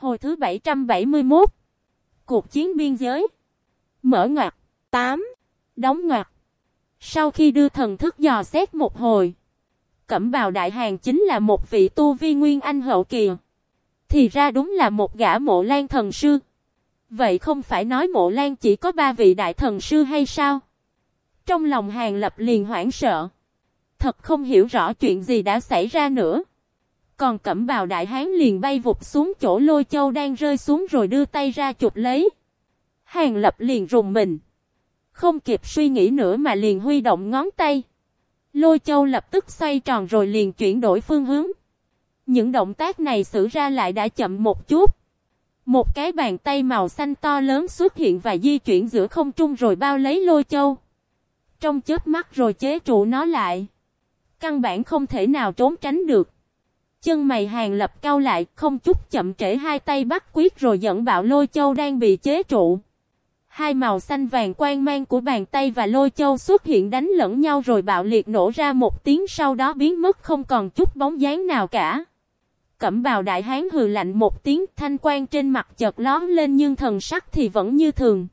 Hồi thứ 771. Cuộc chiến biên giới. Mở ngoặt. 8. Đóng ngoặt. Sau khi đưa thần thức dò xét một hồi. Cẩm bào đại hàng chính là một vị tu vi nguyên anh hậu kỳ. Thì ra đúng là một gã mộ lan thần sư. Vậy không phải nói mộ lan chỉ có ba vị đại thần sư hay sao? Trong lòng hàng lập liền hoảng sợ. Thật không hiểu rõ chuyện gì đã xảy ra nữa. Còn cẩm bào đại hán liền bay vụt xuống chỗ lôi châu đang rơi xuống rồi đưa tay ra chụp lấy. Hàng lập liền rùng mình. Không kịp suy nghĩ nữa mà liền huy động ngón tay. Lôi châu lập tức xoay tròn rồi liền chuyển đổi phương hướng. Những động tác này xử ra lại đã chậm một chút. Một cái bàn tay màu xanh to lớn xuất hiện và di chuyển giữa không trung rồi bao lấy lôi châu. Trong chết mắt rồi chế trụ nó lại. Căn bản không thể nào trốn tránh được. Chân mày hàng lập cao lại, không chút chậm trễ hai tay bắt quyết rồi dẫn bạo lôi châu đang bị chế trụ. Hai màu xanh vàng quang mang của bàn tay và lôi châu xuất hiện đánh lẫn nhau rồi bạo liệt nổ ra một tiếng sau đó biến mất không còn chút bóng dáng nào cả. Cẩm bào đại hán hừ lạnh một tiếng thanh quan trên mặt chợt lón lên nhưng thần sắc thì vẫn như thường.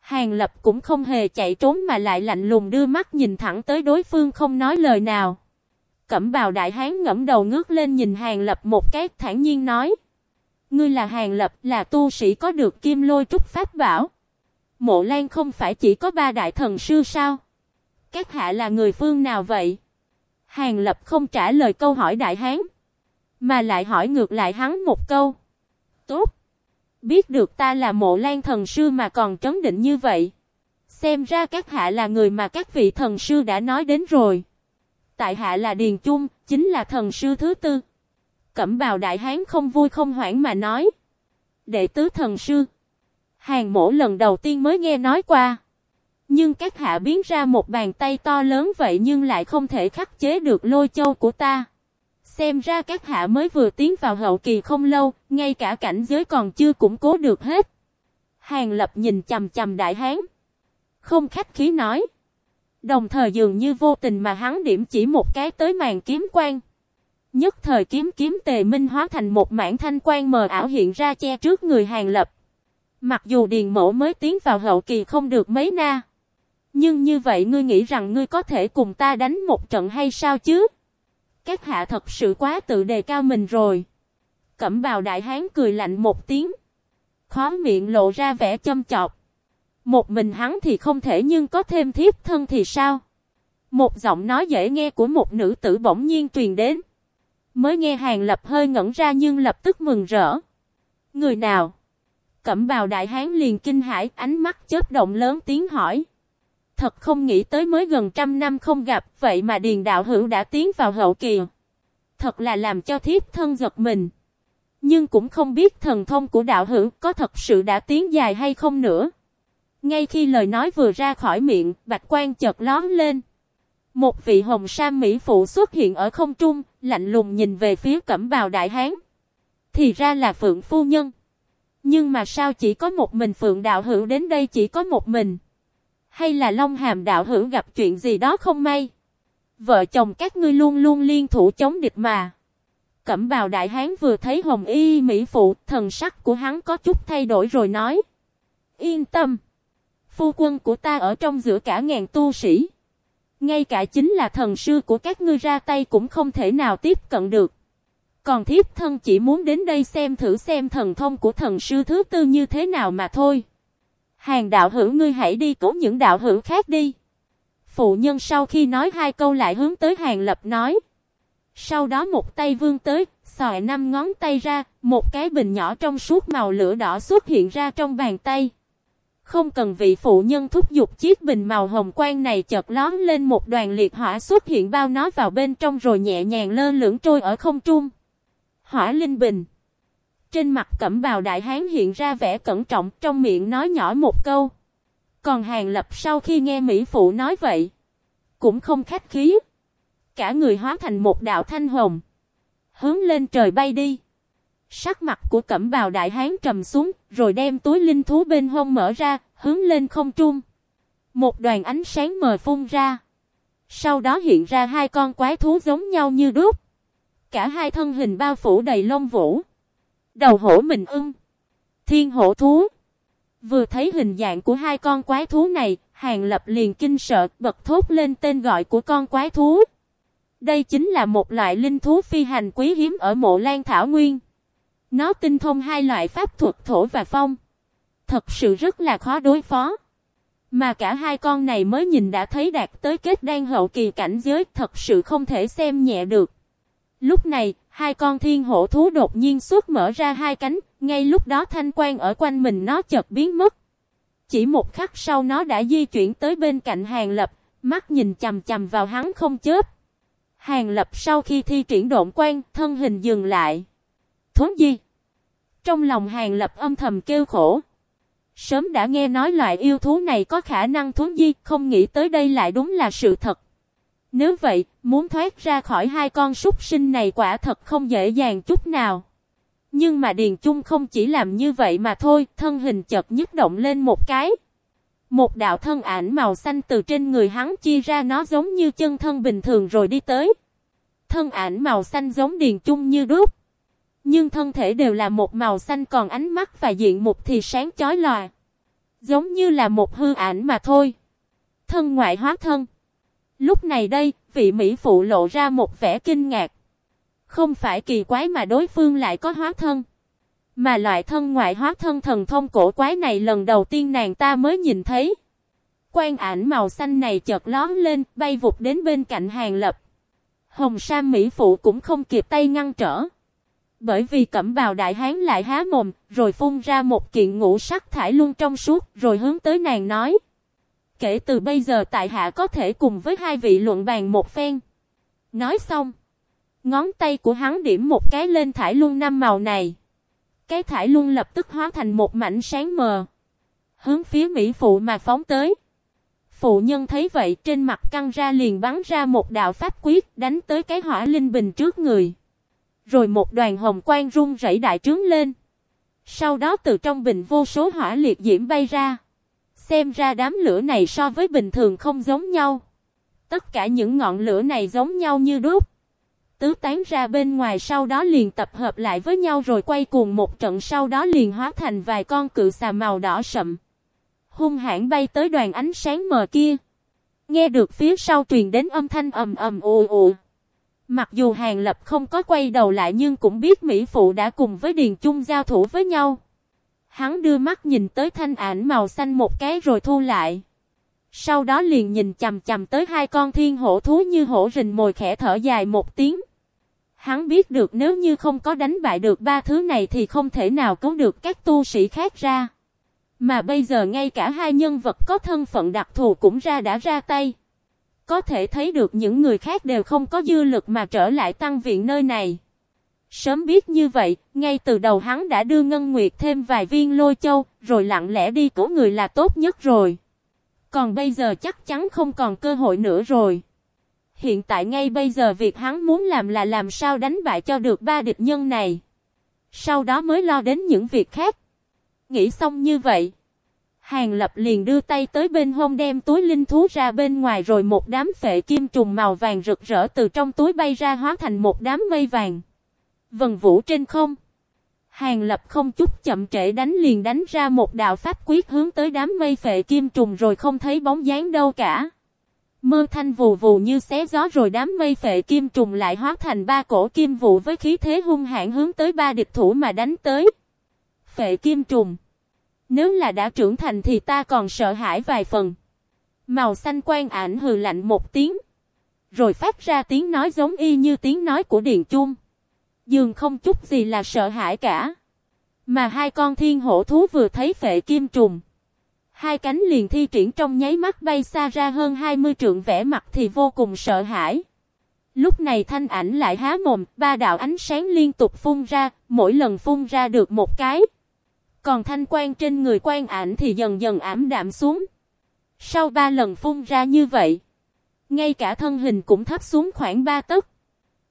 Hàng lập cũng không hề chạy trốn mà lại lạnh lùng đưa mắt nhìn thẳng tới đối phương không nói lời nào. Cẩm bào đại hán ngẫm đầu ngước lên nhìn hàng lập một cái, thản nhiên nói. Ngươi là hàng lập, là tu sĩ có được kim lôi trúc pháp bảo. Mộ Lan không phải chỉ có ba đại thần sư sao? Các hạ là người phương nào vậy? Hàng lập không trả lời câu hỏi đại hán. Mà lại hỏi ngược lại hắn một câu. Tốt. Biết được ta là mộ lan thần sư mà còn trấn định như vậy. Xem ra các hạ là người mà các vị thần sư đã nói đến rồi. Tại hạ là Điền Trung, chính là thần sư thứ tư. Cẩm bào đại hán không vui không hoảng mà nói. Đệ tứ thần sư. Hàng mổ lần đầu tiên mới nghe nói qua. Nhưng các hạ biến ra một bàn tay to lớn vậy nhưng lại không thể khắc chế được lôi châu của ta. Xem ra các hạ mới vừa tiến vào hậu kỳ không lâu, ngay cả cảnh giới còn chưa củng cố được hết. Hàng lập nhìn chầm chầm đại hán. Không khách khí nói. Đồng thời dường như vô tình mà hắn điểm chỉ một cái tới màn kiếm quang. Nhất thời kiếm kiếm tề minh hóa thành một mảng thanh quang mờ ảo hiện ra che trước người hàng lập. Mặc dù điền mổ mới tiến vào hậu kỳ không được mấy na. Nhưng như vậy ngươi nghĩ rằng ngươi có thể cùng ta đánh một trận hay sao chứ? Các hạ thật sự quá tự đề cao mình rồi. Cẩm bào đại hán cười lạnh một tiếng. Khó miệng lộ ra vẻ châm chọc. Một mình hắn thì không thể nhưng có thêm thiếp thân thì sao? Một giọng nói dễ nghe của một nữ tử bỗng nhiên truyền đến. Mới nghe hàng lập hơi ngẩn ra nhưng lập tức mừng rỡ. Người nào? Cẩm bào đại hán liền kinh hãi ánh mắt chớp động lớn tiếng hỏi thật không nghĩ tới mới gần trăm năm không gặp, vậy mà Điền Đạo Hữu đã tiến vào hậu kỳ. Thật là làm cho thiếp thân giật mình. Nhưng cũng không biết thần thông của đạo hữu có thật sự đã tiến dài hay không nữa. Ngay khi lời nói vừa ra khỏi miệng, bạch quan chợt lón lên. Một vị hồng sam mỹ phụ xuất hiện ở không trung, lạnh lùng nhìn về phía cẩm bào đại hán. Thì ra là phượng phu nhân. Nhưng mà sao chỉ có một mình phượng đạo hữu đến đây chỉ có một mình. Hay là Long Hàm đạo hữu gặp chuyện gì đó không may? Vợ chồng các ngươi luôn luôn liên thủ chống địch mà. Cẩm bào đại hán vừa thấy hồng y mỹ phụ, thần sắc của hắn có chút thay đổi rồi nói. Yên tâm. Phu quân của ta ở trong giữa cả ngàn tu sĩ. Ngay cả chính là thần sư của các ngươi ra tay cũng không thể nào tiếp cận được. Còn thiếp thân chỉ muốn đến đây xem thử xem thần thông của thần sư thứ tư như thế nào mà thôi. Hàng đạo hữu ngươi hãy đi cố những đạo hữu khác đi. Phụ nhân sau khi nói hai câu lại hướng tới hàng lập nói. Sau đó một tay vươn tới, xòe năm ngón tay ra, một cái bình nhỏ trong suốt màu lửa đỏ xuất hiện ra trong bàn tay. Không cần vị phụ nhân thúc giục chiếc bình màu hồng quang này chợt lón lên một đoàn liệt hỏa xuất hiện bao nó vào bên trong rồi nhẹ nhàng lơ lửng trôi ở không trung. Hỏa linh bình. Trên mặt cẩm bào đại hán hiện ra vẻ cẩn trọng, trong miệng nói nhỏ một câu. Còn hàng lập sau khi nghe Mỹ Phụ nói vậy. Cũng không khách khí. Cả người hóa thành một đạo thanh hồng. Hướng lên trời bay đi. Sắc mặt của cẩm bào đại hán trầm xuống. Rồi đem túi linh thú bên hông mở ra. Hướng lên không trung. Một đoàn ánh sáng mờ phun ra. Sau đó hiện ra hai con quái thú giống nhau như đúc. Cả hai thân hình bao phủ đầy lông vũ. Đầu hổ mình ưng. Thiên hổ thú. Vừa thấy hình dạng của hai con quái thú này, Hàng Lập liền kinh sợ, bật thốt lên tên gọi của con quái thú. Đây chính là một loại linh thú phi hành quý hiếm ở mộ Lan Thảo Nguyên. Nó tinh thông hai loại pháp thuật thổ và phong. Thật sự rất là khó đối phó. Mà cả hai con này mới nhìn đã thấy đạt tới kết đan hậu kỳ cảnh giới thật sự không thể xem nhẹ được. Lúc này, hai con thiên hổ thú đột nhiên suốt mở ra hai cánh, ngay lúc đó thanh quan ở quanh mình nó chợt biến mất. Chỉ một khắc sau nó đã di chuyển tới bên cạnh hàng lập, mắt nhìn chầm chầm vào hắn không chớp. Hàng lập sau khi thi triển độn quan, thân hình dừng lại. Thốn di. Trong lòng hàng lập âm thầm kêu khổ. Sớm đã nghe nói loại yêu thú này có khả năng thốn di, không nghĩ tới đây lại đúng là sự thật. Nếu vậy, muốn thoát ra khỏi hai con súc sinh này quả thật không dễ dàng chút nào. Nhưng mà Điền Trung không chỉ làm như vậy mà thôi, thân hình chợt nhức động lên một cái. Một đạo thân ảnh màu xanh từ trên người hắn chia ra nó giống như chân thân bình thường rồi đi tới. Thân ảnh màu xanh giống Điền Trung như đúc. Nhưng thân thể đều là một màu xanh còn ánh mắt và diện mục thì sáng chói lòa. Giống như là một hư ảnh mà thôi. Thân ngoại hóa thân. Lúc này đây, vị Mỹ phụ lộ ra một vẻ kinh ngạc. Không phải kỳ quái mà đối phương lại có hóa thân. Mà loại thân ngoại hóa thân thần thông cổ quái này lần đầu tiên nàng ta mới nhìn thấy. Quan ảnh màu xanh này chợt lón lên, bay vụt đến bên cạnh hàng lập. Hồng Sam Mỹ Phụ cũng không kịp tay ngăn trở. Bởi vì cẩm bào đại hán lại há mồm, rồi phun ra một kiện ngũ sắc thải luôn trong suốt, rồi hướng tới nàng nói. Kể từ bây giờ tại hạ có thể cùng với hai vị luận bàn một phen. Nói xong. Ngón tay của hắn điểm một cái lên thải luân năm màu này. Cái thải luân lập tức hóa thành một mảnh sáng mờ. Hướng phía Mỹ Phụ mà phóng tới. Phụ nhân thấy vậy trên mặt căng ra liền bắn ra một đạo pháp quyết đánh tới cái hỏa linh bình trước người. Rồi một đoàn hồng quang rung rẩy đại trướng lên. Sau đó từ trong bình vô số hỏa liệt diễm bay ra. Xem ra đám lửa này so với bình thường không giống nhau. Tất cả những ngọn lửa này giống nhau như đúc tứ tán ra bên ngoài sau đó liền tập hợp lại với nhau rồi quay cuồng một trận sau đó liền hóa thành vài con cự xà màu đỏ sậm. Hung hãn bay tới đoàn ánh sáng mờ kia. Nghe được phía sau truyền đến âm thanh ầm ầm ồ ồ. Mặc dù Hàng Lập không có quay đầu lại nhưng cũng biết Mỹ Phụ đã cùng với Điền Trung giao thủ với nhau. Hắn đưa mắt nhìn tới thanh ảnh màu xanh một cái rồi thu lại. Sau đó liền nhìn chầm chầm tới hai con thiên hổ thú như hổ rình mồi khẽ thở dài một tiếng. Hắn biết được nếu như không có đánh bại được ba thứ này thì không thể nào cứu được các tu sĩ khác ra. Mà bây giờ ngay cả hai nhân vật có thân phận đặc thù cũng ra đã ra tay. Có thể thấy được những người khác đều không có dư lực mà trở lại tăng viện nơi này. Sớm biết như vậy, ngay từ đầu hắn đã đưa Ngân Nguyệt thêm vài viên lôi châu, rồi lặng lẽ đi cứu người là tốt nhất rồi. Còn bây giờ chắc chắn không còn cơ hội nữa rồi. Hiện tại ngay bây giờ việc hắn muốn làm là làm sao đánh bại cho được ba địch nhân này. Sau đó mới lo đến những việc khác. Nghĩ xong như vậy. Hàng lập liền đưa tay tới bên hông đem túi linh thú ra bên ngoài rồi một đám phệ kim trùng màu vàng rực rỡ từ trong túi bay ra hóa thành một đám mây vàng. Vần vũ trên không. Hàng lập không chút chậm trễ đánh liền đánh ra một đạo pháp quyết hướng tới đám mây phệ kim trùng rồi không thấy bóng dáng đâu cả. Mơ thanh vù vù như xé gió rồi đám mây phệ kim trùng lại hóa thành ba cổ kim vụ với khí thế hung hãn hướng tới ba địch thủ mà đánh tới. Phệ kim trùng. Nếu là đã trưởng thành thì ta còn sợ hãi vài phần. Màu xanh quan ảnh hừ lạnh một tiếng. Rồi phát ra tiếng nói giống y như tiếng nói của Điền Chung. Dường không chút gì là sợ hãi cả. Mà hai con thiên hổ thú vừa thấy phệ kim trùng. Hai cánh liền thi triển trong nháy mắt bay xa ra hơn 20 trượng vẽ mặt thì vô cùng sợ hãi. Lúc này thanh ảnh lại há mồm, ba đạo ánh sáng liên tục phun ra, mỗi lần phun ra được một cái. Còn thanh quan trên người quan ảnh thì dần dần ảm đạm xuống. Sau ba lần phun ra như vậy, ngay cả thân hình cũng thấp xuống khoảng ba tấc.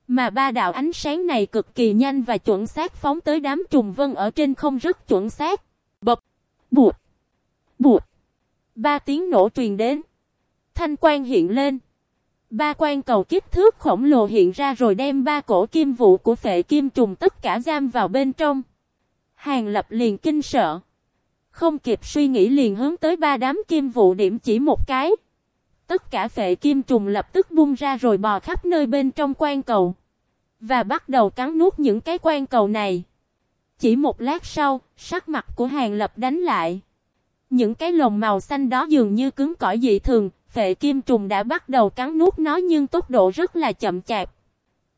Mà ba đạo ánh sáng này cực kỳ nhanh và chuẩn xác phóng tới đám trùng vân ở trên không rất chuẩn xác. Bập, bụt, bụt. Ba tiếng nổ truyền đến. Thanh quan hiện lên. Ba quan cầu kích thước khổng lồ hiện ra rồi đem ba cổ kim vụ của phệ kim trùng tất cả giam vào bên trong. Hàng lập liền kinh sợ. Không kịp suy nghĩ liền hướng tới ba đám kim vụ điểm chỉ một cái. Tất cả phệ kim trùng lập tức bung ra rồi bò khắp nơi bên trong quan cầu. Và bắt đầu cắn nuốt những cái quan cầu này. Chỉ một lát sau, sắc mặt của hàng lập đánh lại. Những cái lồng màu xanh đó dường như cứng cỏi dị thường, phệ kim trùng đã bắt đầu cắn nuốt nó nhưng tốc độ rất là chậm chạp.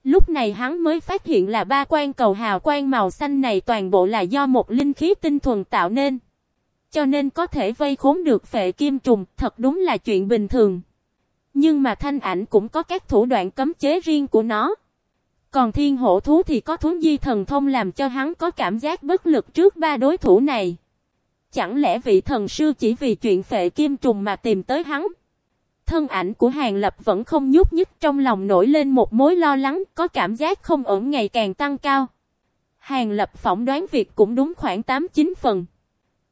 Lúc này hắn mới phát hiện là ba quan cầu hào quang màu xanh này toàn bộ là do một linh khí tinh thuần tạo nên. Cho nên có thể vây khốn được phệ kim trùng, thật đúng là chuyện bình thường. Nhưng mà thanh ảnh cũng có các thủ đoạn cấm chế riêng của nó. Còn thiên hổ thú thì có thú di thần thông làm cho hắn có cảm giác bất lực trước ba đối thủ này. Chẳng lẽ vị thần sư chỉ vì chuyện phệ kim trùng mà tìm tới hắn? Thân ảnh của Hàng Lập vẫn không nhúc nhích trong lòng nổi lên một mối lo lắng, có cảm giác không ổn ngày càng tăng cao. Hàng Lập phỏng đoán việc cũng đúng khoảng 8-9 phần.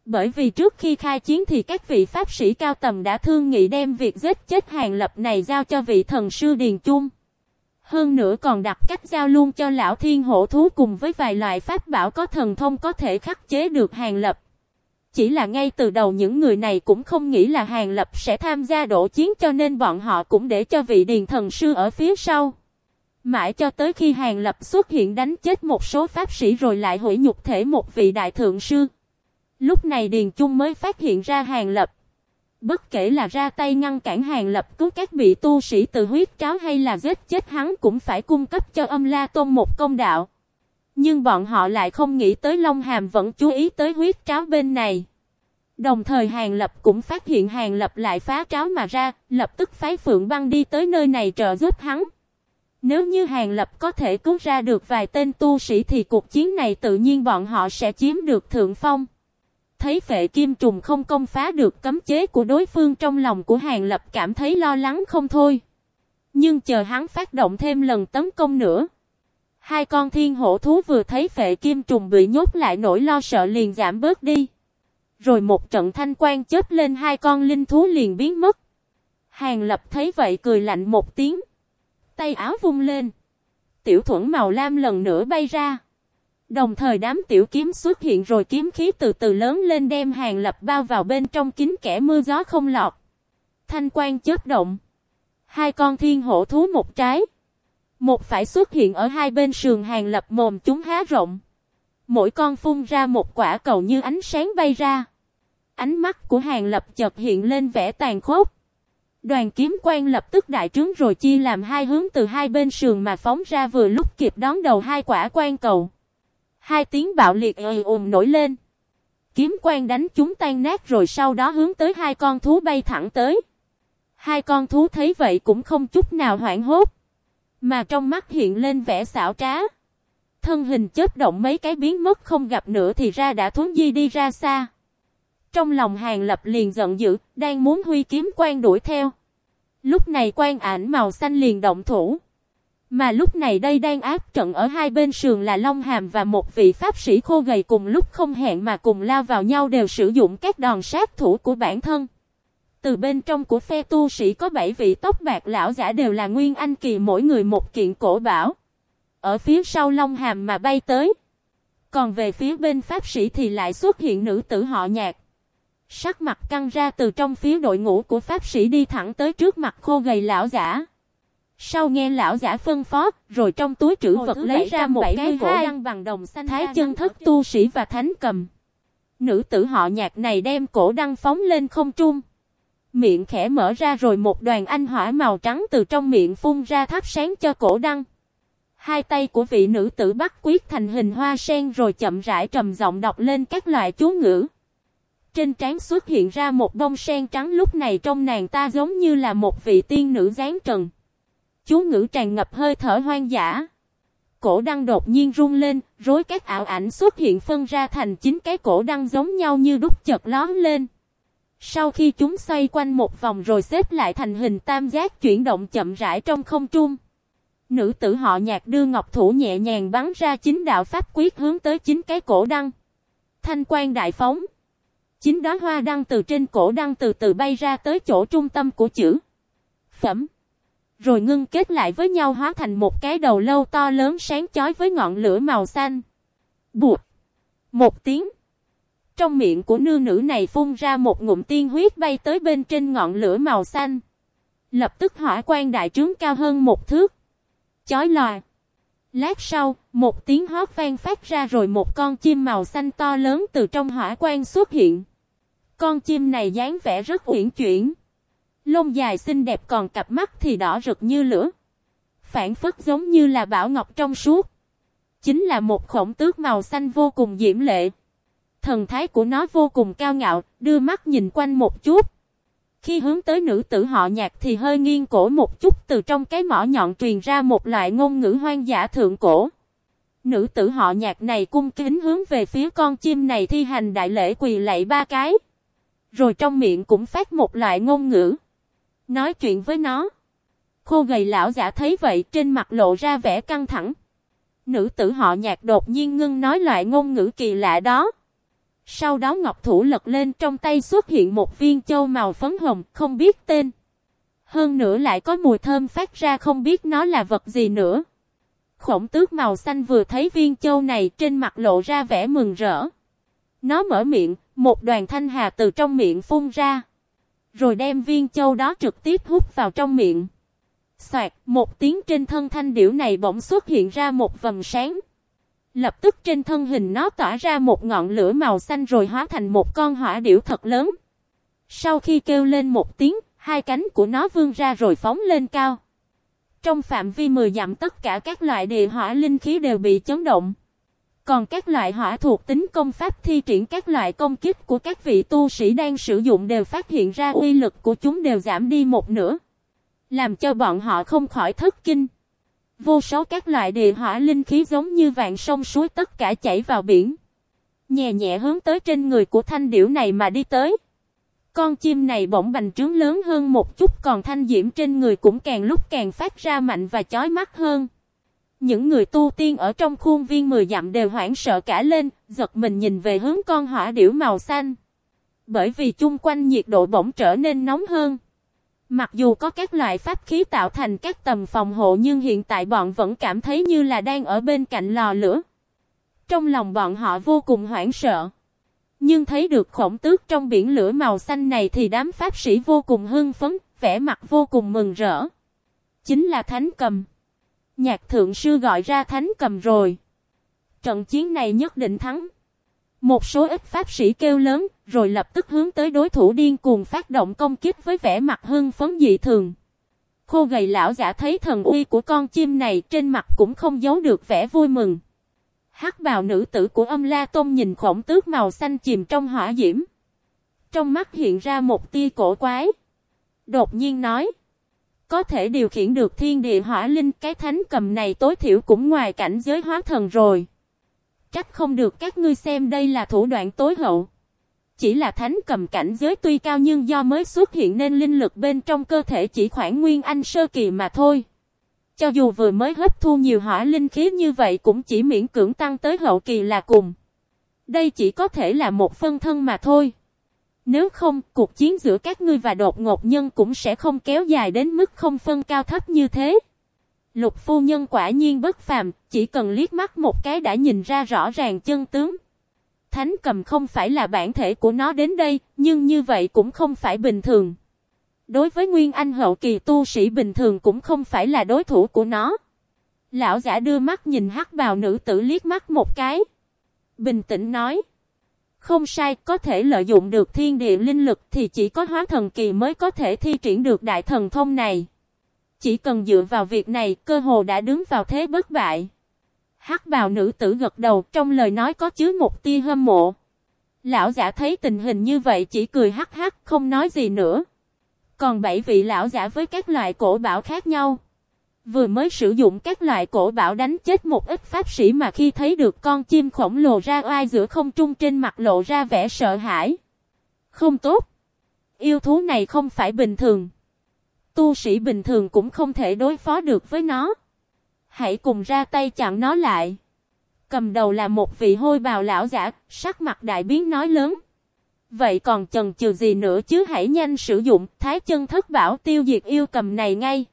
Bởi vì trước khi khai chiến thì các vị pháp sĩ cao tầm đã thương nghị đem việc giết chết Hàng Lập này giao cho vị thần sư Điền Chung. Hơn nữa còn đặt cách giao luôn cho lão thiên hổ thú cùng với vài loại pháp bảo có thần thông có thể khắc chế được Hàng Lập. Chỉ là ngay từ đầu những người này cũng không nghĩ là Hàng Lập sẽ tham gia đổ chiến cho nên bọn họ cũng để cho vị điền thần sư ở phía sau. Mãi cho tới khi Hàng Lập xuất hiện đánh chết một số pháp sĩ rồi lại hủy nhục thể một vị đại thượng sư. Lúc này Điền Trung mới phát hiện ra Hàng Lập. Bất kể là ra tay ngăn cản Hàng Lập cứu các vị tu sĩ từ huyết tráo hay là giết chết hắn cũng phải cung cấp cho âm La Tôn một công đạo. Nhưng bọn họ lại không nghĩ tới Long Hàm vẫn chú ý tới huyết tráo bên này. Đồng thời Hàng Lập cũng phát hiện Hàng Lập lại phá tráo mà ra, lập tức phái Phượng Băng đi tới nơi này trợ giúp hắn. Nếu như Hàng Lập có thể cứu ra được vài tên tu sĩ thì cuộc chiến này tự nhiên bọn họ sẽ chiếm được thượng phong. Thấy phệ kim trùng không công phá được cấm chế của đối phương trong lòng của Hàng Lập cảm thấy lo lắng không thôi. Nhưng chờ hắn phát động thêm lần tấn công nữa. Hai con thiên hổ thú vừa thấy phệ kim trùng bị nhốt lại nỗi lo sợ liền giảm bớt đi. Rồi một trận thanh quan chớp lên hai con linh thú liền biến mất. Hàng lập thấy vậy cười lạnh một tiếng. Tay áo vung lên. Tiểu thuẫn màu lam lần nữa bay ra. Đồng thời đám tiểu kiếm xuất hiện rồi kiếm khí từ từ lớn lên đem hàng lập bao vào bên trong kính kẻ mưa gió không lọt. Thanh quan chớp động. Hai con thiên hổ thú một trái. Một phải xuất hiện ở hai bên sườn hàng lập mồm chúng há rộng. Mỗi con phun ra một quả cầu như ánh sáng bay ra. Ánh mắt của hàng lập chợt hiện lên vẻ tàn khốc. Đoàn kiếm quan lập tức đại trướng rồi chia làm hai hướng từ hai bên sườn mà phóng ra vừa lúc kịp đón đầu hai quả quan cầu. Hai tiếng bạo liệt ầm ùm nổi lên. Kiếm quan đánh chúng tan nát rồi sau đó hướng tới hai con thú bay thẳng tới. Hai con thú thấy vậy cũng không chút nào hoảng hốt. Mà trong mắt hiện lên vẻ xảo trá. Thân hình chết động mấy cái biến mất không gặp nữa thì ra đã thốn di đi ra xa. Trong lòng hàng lập liền giận dữ, đang muốn huy kiếm quan đuổi theo. Lúc này quan ảnh màu xanh liền động thủ. Mà lúc này đây đang áp trận ở hai bên sườn là Long Hàm và một vị pháp sĩ khô gầy cùng lúc không hẹn mà cùng lao vào nhau đều sử dụng các đòn sát thủ của bản thân. Từ bên trong của phe tu sĩ có bảy vị tóc bạc lão giả đều là nguyên anh kỳ mỗi người một kiện cổ bảo. Ở phía sau Long Hàm mà bay tới. Còn về phía bên pháp sĩ thì lại xuất hiện nữ tử họ nhạc. Sắc mặt căng ra từ trong phía đội ngũ của pháp sĩ đi thẳng tới trước mặt khô gầy lão giả. Sau nghe lão giả phân phó, rồi trong túi trữ vật lấy ra một cái cổ đăng bằng đồng xanh thái chân thất tu sĩ và thánh cầm. Nữ tử họ nhạc này đem cổ đăng phóng lên không trung. Miệng khẽ mở ra rồi một đoàn anh hỏa màu trắng từ trong miệng phun ra thắp sáng cho cổ đăng. Hai tay của vị nữ tử bắt quyết thành hình hoa sen rồi chậm rãi trầm giọng đọc lên các loại chú ngữ. Trên trán xuất hiện ra một bông sen trắng lúc này trong nàng ta giống như là một vị tiên nữ dáng trần. Chú ngữ tràn ngập hơi thở hoang dã. Cổ đăng đột nhiên rung lên, rối các ảo ảnh xuất hiện phân ra thành chín cái cổ đăng giống nhau như đúc chật lón lên. Sau khi chúng xoay quanh một vòng rồi xếp lại thành hình tam giác chuyển động chậm rãi trong không trung. Nữ tử họ nhạc đưa ngọc thủ nhẹ nhàng bắn ra chính đạo pháp quyết hướng tới chính cái cổ đăng. Thanh quan đại phóng. chính đó hoa đăng từ trên cổ đăng từ từ bay ra tới chỗ trung tâm của chữ. Phẩm. Rồi ngưng kết lại với nhau hóa thành một cái đầu lâu to lớn sáng chói với ngọn lửa màu xanh. Buộc. Một tiếng. Trong miệng của nương nữ này phun ra một ngụm tiên huyết bay tới bên trên ngọn lửa màu xanh. Lập tức hỏa quan đại trướng cao hơn một thước. Chói lòa. Lát sau, một tiếng hót vang phát ra rồi một con chim màu xanh to lớn từ trong hỏa quan xuất hiện. Con chim này dáng vẻ rất uyển chuyển. Lông dài xinh đẹp còn cặp mắt thì đỏ rực như lửa. Phản phất giống như là bảo ngọc trong suốt. Chính là một khổng tước màu xanh vô cùng diễm lệ. Thần thái của nó vô cùng cao ngạo, đưa mắt nhìn quanh một chút. Khi hướng tới nữ tử họ nhạc thì hơi nghiêng cổ một chút từ trong cái mỏ nhọn truyền ra một loại ngôn ngữ hoang dã thượng cổ. Nữ tử họ nhạc này cung kính hướng về phía con chim này thi hành đại lễ quỳ lạy ba cái. Rồi trong miệng cũng phát một loại ngôn ngữ. Nói chuyện với nó. Khô gầy lão giả thấy vậy trên mặt lộ ra vẻ căng thẳng. Nữ tử họ nhạc đột nhiên ngưng nói loại ngôn ngữ kỳ lạ đó. Sau đó ngọc thủ lật lên trong tay xuất hiện một viên châu màu phấn hồng không biết tên. Hơn nữa lại có mùi thơm phát ra không biết nó là vật gì nữa. Khổng tước màu xanh vừa thấy viên châu này trên mặt lộ ra vẻ mừng rỡ. Nó mở miệng, một đoàn thanh hà từ trong miệng phun ra. Rồi đem viên châu đó trực tiếp hút vào trong miệng. Xoạt, một tiếng trên thân thanh điểu này bỗng xuất hiện ra một vầng sáng. Lập tức trên thân hình nó tỏa ra một ngọn lửa màu xanh rồi hóa thành một con hỏa điểu thật lớn. Sau khi kêu lên một tiếng, hai cánh của nó vươn ra rồi phóng lên cao. Trong phạm vi 10 dặm tất cả các loại địa hỏa linh khí đều bị chấn động. Còn các loại hỏa thuộc tính công pháp thi triển các loại công kích của các vị tu sĩ đang sử dụng đều phát hiện ra uy lực của chúng đều giảm đi một nửa. Làm cho bọn họ không khỏi thất kinh. Vô số các loại địa hỏa linh khí giống như vạn sông suối tất cả chảy vào biển. Nhẹ nhẹ hướng tới trên người của thanh điểu này mà đi tới. Con chim này bỗng bành trướng lớn hơn một chút còn thanh diễm trên người cũng càng lúc càng phát ra mạnh và chói mắt hơn. Những người tu tiên ở trong khuôn viên mười dặm đều hoảng sợ cả lên, giật mình nhìn về hướng con hỏa điểu màu xanh. Bởi vì chung quanh nhiệt độ bỗng trở nên nóng hơn. Mặc dù có các loại pháp khí tạo thành các tầm phòng hộ nhưng hiện tại bọn vẫn cảm thấy như là đang ở bên cạnh lò lửa. Trong lòng bọn họ vô cùng hoảng sợ. Nhưng thấy được khổng tước trong biển lửa màu xanh này thì đám pháp sĩ vô cùng hưng phấn, vẻ mặt vô cùng mừng rỡ. Chính là thánh cầm. Nhạc thượng sư gọi ra thánh cầm rồi. Trận chiến này nhất định thắng. Một số ít pháp sĩ kêu lớn, rồi lập tức hướng tới đối thủ điên cuồng phát động công kích với vẻ mặt hưng phấn dị thường. Khô gầy lão giả thấy thần uy của con chim này trên mặt cũng không giấu được vẻ vui mừng. Hắc bào nữ tử của âm la tôn nhìn khổng tước màu xanh chìm trong hỏa diễm. Trong mắt hiện ra một tia cổ quái. Đột nhiên nói. Có thể điều khiển được thiên địa hỏa linh cái thánh cầm này tối thiểu cũng ngoài cảnh giới hóa thần rồi. Trách không được các ngươi xem đây là thủ đoạn tối hậu. Chỉ là thánh cầm cảnh giới tuy cao nhưng do mới xuất hiện nên linh lực bên trong cơ thể chỉ khoảng nguyên anh sơ kỳ mà thôi. Cho dù vừa mới hấp thu nhiều hỏa linh khí như vậy cũng chỉ miễn cưỡng tăng tới hậu kỳ là cùng. Đây chỉ có thể là một phân thân mà thôi. Nếu không, cuộc chiến giữa các ngươi và đột ngột nhân cũng sẽ không kéo dài đến mức không phân cao thấp như thế. Lục phu nhân quả nhiên bất phàm, chỉ cần liếc mắt một cái đã nhìn ra rõ ràng chân tướng. Thánh cầm không phải là bản thể của nó đến đây, nhưng như vậy cũng không phải bình thường. Đối với Nguyên Anh hậu kỳ tu sĩ bình thường cũng không phải là đối thủ của nó. Lão giả đưa mắt nhìn hắc bào nữ tử liếc mắt một cái. Bình tĩnh nói. Không sai, có thể lợi dụng được thiên địa linh lực thì chỉ có hóa thần kỳ mới có thể thi triển được đại thần thông này. Chỉ cần dựa vào việc này, cơ hồ đã đứng vào thế bất bại. Hắc bào nữ tử gật đầu trong lời nói có chứa một tia hâm mộ. Lão giả thấy tình hình như vậy chỉ cười hắc hắc không nói gì nữa. Còn bảy vị lão giả với các loại cổ bảo khác nhau. Vừa mới sử dụng các loại cổ bảo đánh chết một ít pháp sĩ mà khi thấy được con chim khổng lồ ra oai giữa không trung trên mặt lộ ra vẻ sợ hãi. Không tốt. Yêu thú này không phải bình thường. Tu sĩ bình thường cũng không thể đối phó được với nó. Hãy cùng ra tay chặn nó lại. Cầm đầu là một vị hôi bào lão giả, sắc mặt đại biến nói lớn. Vậy còn chần chừ gì nữa chứ hãy nhanh sử dụng thái chân thất bảo tiêu diệt yêu cầm này ngay.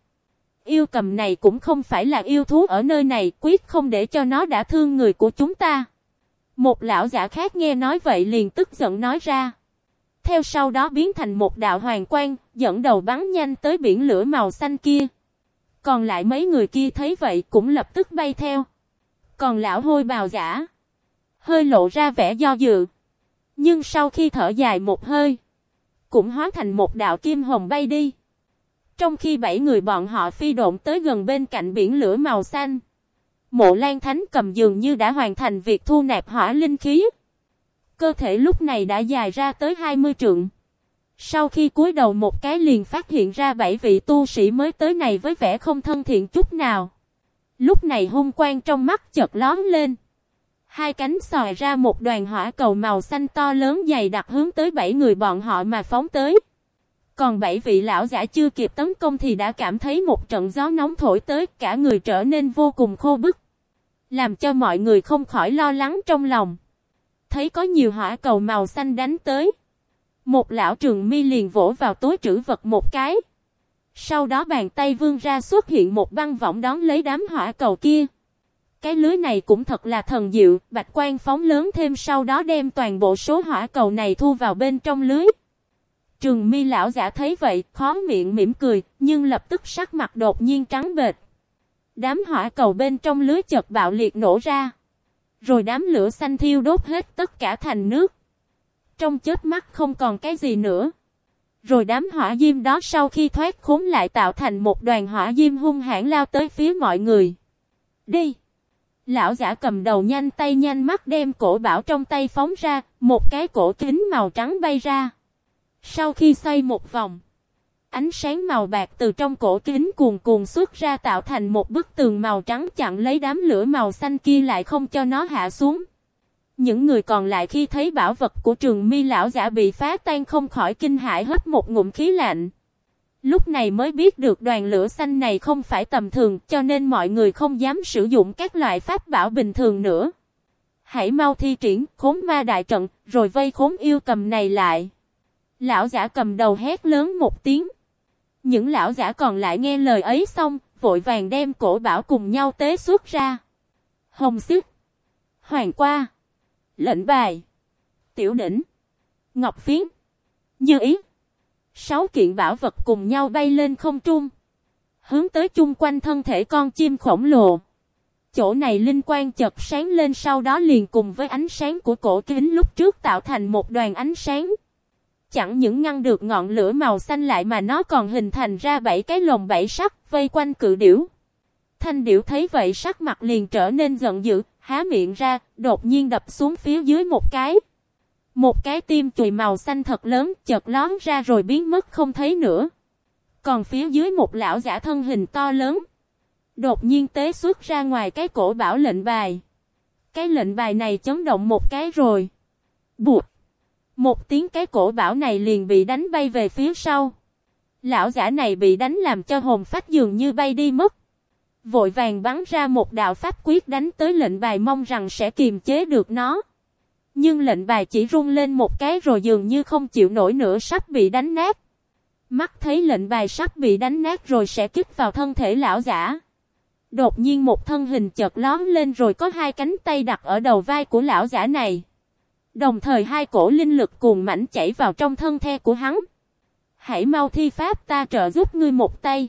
Yêu cầm này cũng không phải là yêu thú ở nơi này, quyết không để cho nó đã thương người của chúng ta. Một lão giả khác nghe nói vậy liền tức giận nói ra. Theo sau đó biến thành một đạo hoàng quang, dẫn đầu bắn nhanh tới biển lửa màu xanh kia. Còn lại mấy người kia thấy vậy cũng lập tức bay theo. Còn lão hôi bào giả, hơi lộ ra vẻ do dự. Nhưng sau khi thở dài một hơi, cũng hóa thành một đạo kim hồng bay đi. Trong khi bảy người bọn họ phi độn tới gần bên cạnh biển lửa màu xanh. Mộ Lan Thánh cầm dường như đã hoàn thành việc thu nạp hỏa linh khí. Cơ thể lúc này đã dài ra tới 20 trượng. Sau khi cúi đầu một cái liền phát hiện ra bảy vị tu sĩ mới tới này với vẻ không thân thiện chút nào. Lúc này hung quang trong mắt chợt lóm lên. Hai cánh sòi ra một đoàn hỏa cầu màu xanh to lớn dày đặc hướng tới bảy người bọn họ mà phóng tới. Còn bảy vị lão giả chưa kịp tấn công thì đã cảm thấy một trận gió nóng thổi tới, cả người trở nên vô cùng khô bức. Làm cho mọi người không khỏi lo lắng trong lòng. Thấy có nhiều hỏa cầu màu xanh đánh tới. Một lão trường mi liền vỗ vào túi trữ vật một cái. Sau đó bàn tay vươn ra xuất hiện một băng võng đón lấy đám hỏa cầu kia. Cái lưới này cũng thật là thần diệu, bạch quan phóng lớn thêm sau đó đem toàn bộ số hỏa cầu này thu vào bên trong lưới. Trường mi lão giả thấy vậy, khó miệng mỉm cười, nhưng lập tức sắc mặt đột nhiên trắng bệch. Đám hỏa cầu bên trong lưới chợt bạo liệt nổ ra. Rồi đám lửa xanh thiêu đốt hết tất cả thành nước. Trong chết mắt không còn cái gì nữa. Rồi đám hỏa diêm đó sau khi thoát khốn lại tạo thành một đoàn hỏa diêm hung hãn lao tới phía mọi người. Đi! Lão giả cầm đầu nhanh tay nhanh mắt đem cổ bảo trong tay phóng ra, một cái cổ kính màu trắng bay ra. Sau khi xoay một vòng, ánh sáng màu bạc từ trong cổ kính cuồn cuồn xuất ra tạo thành một bức tường màu trắng chặn lấy đám lửa màu xanh kia lại không cho nó hạ xuống. Những người còn lại khi thấy bảo vật của trường mi lão giả bị phá tan không khỏi kinh hãi hấp một ngụm khí lạnh. Lúc này mới biết được đoàn lửa xanh này không phải tầm thường, cho nên mọi người không dám sử dụng các loại pháp bảo bình thường nữa. Hãy mau thi triển khốn ma đại trận, rồi vây khốn yêu cầm này lại. Lão giả cầm đầu hét lớn một tiếng. Những lão giả còn lại nghe lời ấy xong, vội vàng đem cổ bảo cùng nhau tế xuất ra. Hồng sức, hoàng qua, lệnh bài, tiểu đỉnh, ngọc phiến, như ý. Sáu kiện bảo vật cùng nhau bay lên không trung. Hướng tới chung quanh thân thể con chim khổng lồ. Chỗ này linh quang chật sáng lên sau đó liền cùng với ánh sáng của cổ kính lúc trước tạo thành một đoàn ánh sáng. Chẳng những ngăn được ngọn lửa màu xanh lại mà nó còn hình thành ra bảy cái lồng bảy sắc vây quanh cự điểu. Thanh điểu thấy vậy sắc mặt liền trở nên giận dữ, há miệng ra, đột nhiên đập xuống phía dưới một cái. Một cái tim chùy màu xanh thật lớn chợt lón ra rồi biến mất không thấy nữa. Còn phía dưới một lão giả thân hình to lớn. Đột nhiên tế xuất ra ngoài cái cổ bảo lệnh bài. Cái lệnh bài này chấn động một cái rồi. Buộc. Một tiếng cái cổ bảo này liền bị đánh bay về phía sau. Lão giả này bị đánh làm cho hồn phách dường như bay đi mất. Vội vàng bắn ra một đạo pháp quyết đánh tới lệnh bài mong rằng sẽ kiềm chế được nó. Nhưng lệnh bài chỉ rung lên một cái rồi dường như không chịu nổi nữa sắp bị đánh nát. Mắt thấy lệnh bài sắp bị đánh nát rồi sẽ kích vào thân thể lão giả. Đột nhiên một thân hình chợt lóm lên rồi có hai cánh tay đặt ở đầu vai của lão giả này. Đồng thời hai cổ linh lực cuồng mảnh chảy vào trong thân thể của hắn. Hãy mau thi pháp ta trợ giúp ngươi một tay.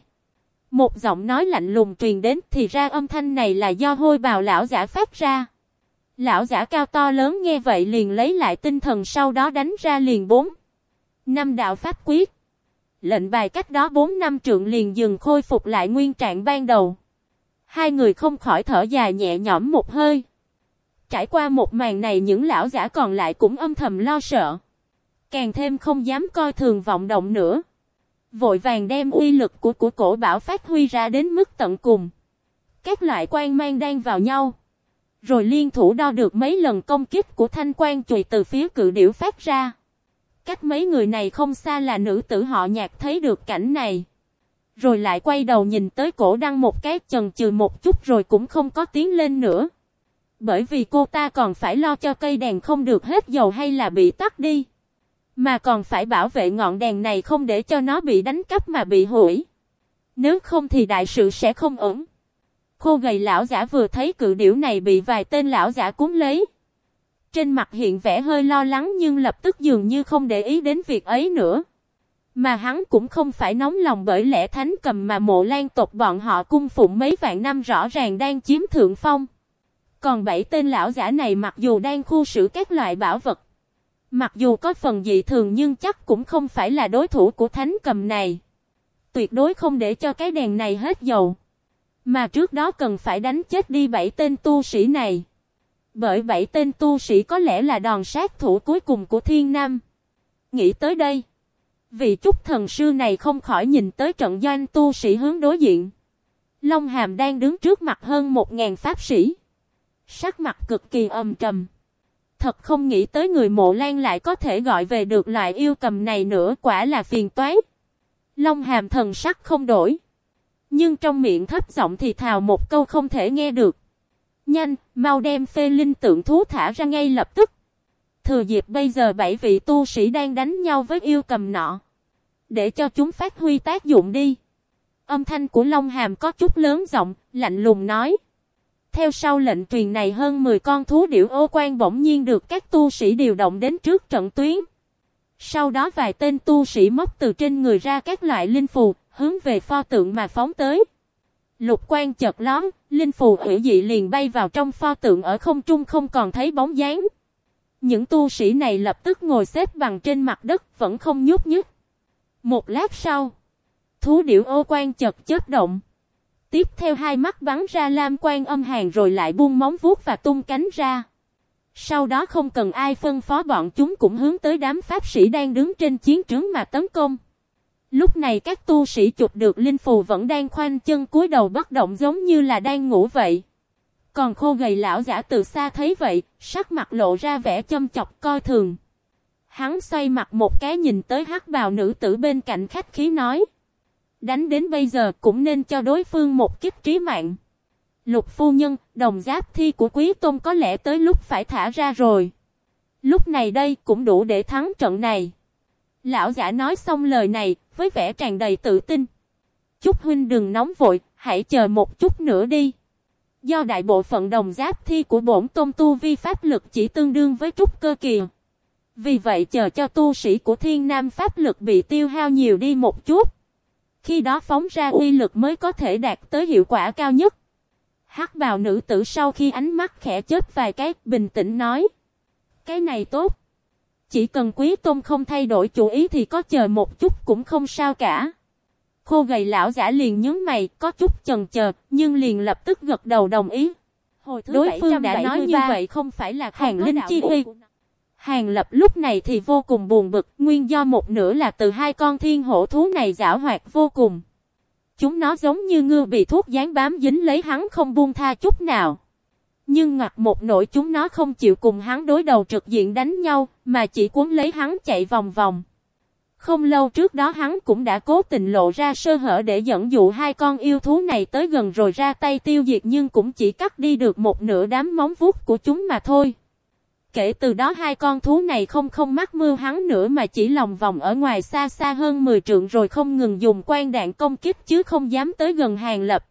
Một giọng nói lạnh lùng truyền đến thì ra âm thanh này là do hôi bào lão giả phát ra. Lão giả cao to lớn nghe vậy liền lấy lại tinh thần sau đó đánh ra liền bốn. Năm đạo pháp quyết. Lệnh bài cách đó bốn năm trượng liền dừng khôi phục lại nguyên trạng ban đầu. Hai người không khỏi thở dài nhẹ nhõm một hơi. Trải qua một màn này những lão giả còn lại cũng âm thầm lo sợ. Càng thêm không dám coi thường vọng động nữa. Vội vàng đem uy lực của của cổ bảo phát huy ra đến mức tận cùng. Các loại quan mang đang vào nhau. Rồi liên thủ đo được mấy lần công kích của thanh quan chùy từ phía cự điểu phát ra. Cách mấy người này không xa là nữ tử họ nhạc thấy được cảnh này. Rồi lại quay đầu nhìn tới cổ đăng một cái chần chừ một chút rồi cũng không có tiếng lên nữa. Bởi vì cô ta còn phải lo cho cây đèn không được hết dầu hay là bị tắt đi. Mà còn phải bảo vệ ngọn đèn này không để cho nó bị đánh cắp mà bị hủy. Nếu không thì đại sự sẽ không ổn. Khô gầy lão giả vừa thấy cự điểu này bị vài tên lão giả cúng lấy. Trên mặt hiện vẻ hơi lo lắng nhưng lập tức dường như không để ý đến việc ấy nữa. Mà hắn cũng không phải nóng lòng bởi lẽ thánh cầm mà mộ lan tộc bọn họ cung phụng mấy vạn năm rõ ràng đang chiếm thượng phong. Còn bảy tên lão giả này mặc dù đang khu xử các loại bảo vật. Mặc dù có phần dị thường nhưng chắc cũng không phải là đối thủ của thánh cầm này. Tuyệt đối không để cho cái đèn này hết dầu. Mà trước đó cần phải đánh chết đi bảy tên tu sĩ này. Bởi bảy tên tu sĩ có lẽ là đòn sát thủ cuối cùng của thiên nam. Nghĩ tới đây. Vị trúc thần sư này không khỏi nhìn tới trận doanh tu sĩ hướng đối diện. Long Hàm đang đứng trước mặt hơn một ngàn pháp sĩ. Sắc mặt cực kỳ âm trầm. Thật không nghĩ tới người mộ lan lại có thể gọi về được loại yêu cầm này nữa quả là phiền toái. Long hàm thần sắc không đổi. Nhưng trong miệng thấp giọng thì thào một câu không thể nghe được. Nhanh, mau đem phê linh tượng thú thả ra ngay lập tức. Thừa dịp bây giờ bảy vị tu sĩ đang đánh nhau với yêu cầm nọ. Để cho chúng phát huy tác dụng đi. Âm thanh của Long Hàm có chút lớn giọng, lạnh lùng nói. Theo sau lệnh truyền này hơn 10 con thú điểu ô quan bỗng nhiên được các tu sĩ điều động đến trước trận tuyến. Sau đó vài tên tu sĩ móc từ trên người ra các loại linh phù, hướng về pho tượng mà phóng tới. Lục quan chợt lóm, linh phù hủy dị liền bay vào trong pho tượng ở không trung không còn thấy bóng dáng. Những tu sĩ này lập tức ngồi xếp bằng trên mặt đất, vẫn không nhúc nhích. Một lát sau, thú điểu ô quan chợt chớp động. Tiếp theo hai mắt bắn ra lam quan âm hàng rồi lại buông móng vuốt và tung cánh ra. Sau đó không cần ai phân phó bọn chúng cũng hướng tới đám pháp sĩ đang đứng trên chiến trướng mà tấn công. Lúc này các tu sĩ chụp được linh phù vẫn đang khoanh chân cúi đầu bất động giống như là đang ngủ vậy. Còn khô gầy lão giả từ xa thấy vậy, sắc mặt lộ ra vẻ châm chọc coi thường. Hắn xoay mặt một cái nhìn tới hắc bào nữ tử bên cạnh khách khí nói. Đánh đến bây giờ cũng nên cho đối phương một kích trí mạng. Lục phu nhân, đồng giáp thi của quý tôn có lẽ tới lúc phải thả ra rồi. Lúc này đây cũng đủ để thắng trận này. Lão giả nói xong lời này, với vẻ tràn đầy tự tin. Chúc huynh đừng nóng vội, hãy chờ một chút nữa đi. Do đại bộ phận đồng giáp thi của bổn tôn tu vi pháp lực chỉ tương đương với trúc cơ kỳ. Vì vậy chờ cho tu sĩ của thiên nam pháp lực bị tiêu hao nhiều đi một chút. Khi đó phóng ra uy lực mới có thể đạt tới hiệu quả cao nhất. Hắc bào nữ tử sau khi ánh mắt khẽ chớp vài cái, bình tĩnh nói. Cái này tốt. Chỉ cần quý tôn không thay đổi chủ ý thì có chờ một chút cũng không sao cả. Khô gầy lão giả liền nhướng mày, có chút chần chờ, nhưng liền lập tức gật đầu đồng ý. Hồi thứ Đối phương đã nói như vậy không phải là hàng linh chi uy. Hàng lập lúc này thì vô cùng buồn bực, nguyên do một nửa là từ hai con thiên hổ thú này giả hoạt vô cùng. Chúng nó giống như ngư bị thuốc dán bám dính lấy hắn không buông tha chút nào. Nhưng ngặt một nỗi chúng nó không chịu cùng hắn đối đầu trực diện đánh nhau, mà chỉ cuốn lấy hắn chạy vòng vòng. Không lâu trước đó hắn cũng đã cố tình lộ ra sơ hở để dẫn dụ hai con yêu thú này tới gần rồi ra tay tiêu diệt nhưng cũng chỉ cắt đi được một nửa đám móng vuốt của chúng mà thôi. Kể từ đó hai con thú này không không mắc mưa hắn nữa mà chỉ lòng vòng ở ngoài xa xa hơn 10 trượng rồi không ngừng dùng quan đạn công kích chứ không dám tới gần hàng lập.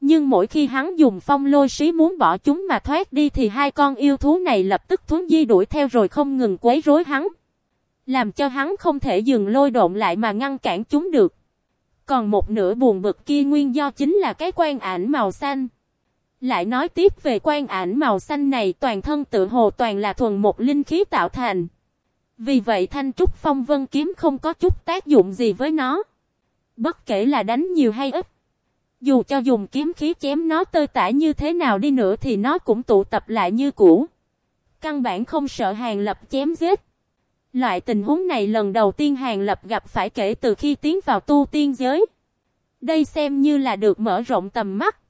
Nhưng mỗi khi hắn dùng phong lôi xí muốn bỏ chúng mà thoát đi thì hai con yêu thú này lập tức thú di đuổi theo rồi không ngừng quấy rối hắn. Làm cho hắn không thể dừng lôi độn lại mà ngăn cản chúng được. Còn một nửa buồn bực kia nguyên do chính là cái quan ảnh màu xanh. Lại nói tiếp về quan ảnh màu xanh này, toàn thân tự hồ toàn là thuần một linh khí tạo thành. Vì vậy thanh trúc phong vân kiếm không có chút tác dụng gì với nó. Bất kể là đánh nhiều hay ít. Dù cho dùng kiếm khí chém nó tơi tả như thế nào đi nữa thì nó cũng tụ tập lại như cũ. Căn bản không sợ hàng lập chém giết. Loại tình huống này lần đầu tiên hàng lập gặp phải kể từ khi tiến vào tu tiên giới. Đây xem như là được mở rộng tầm mắt.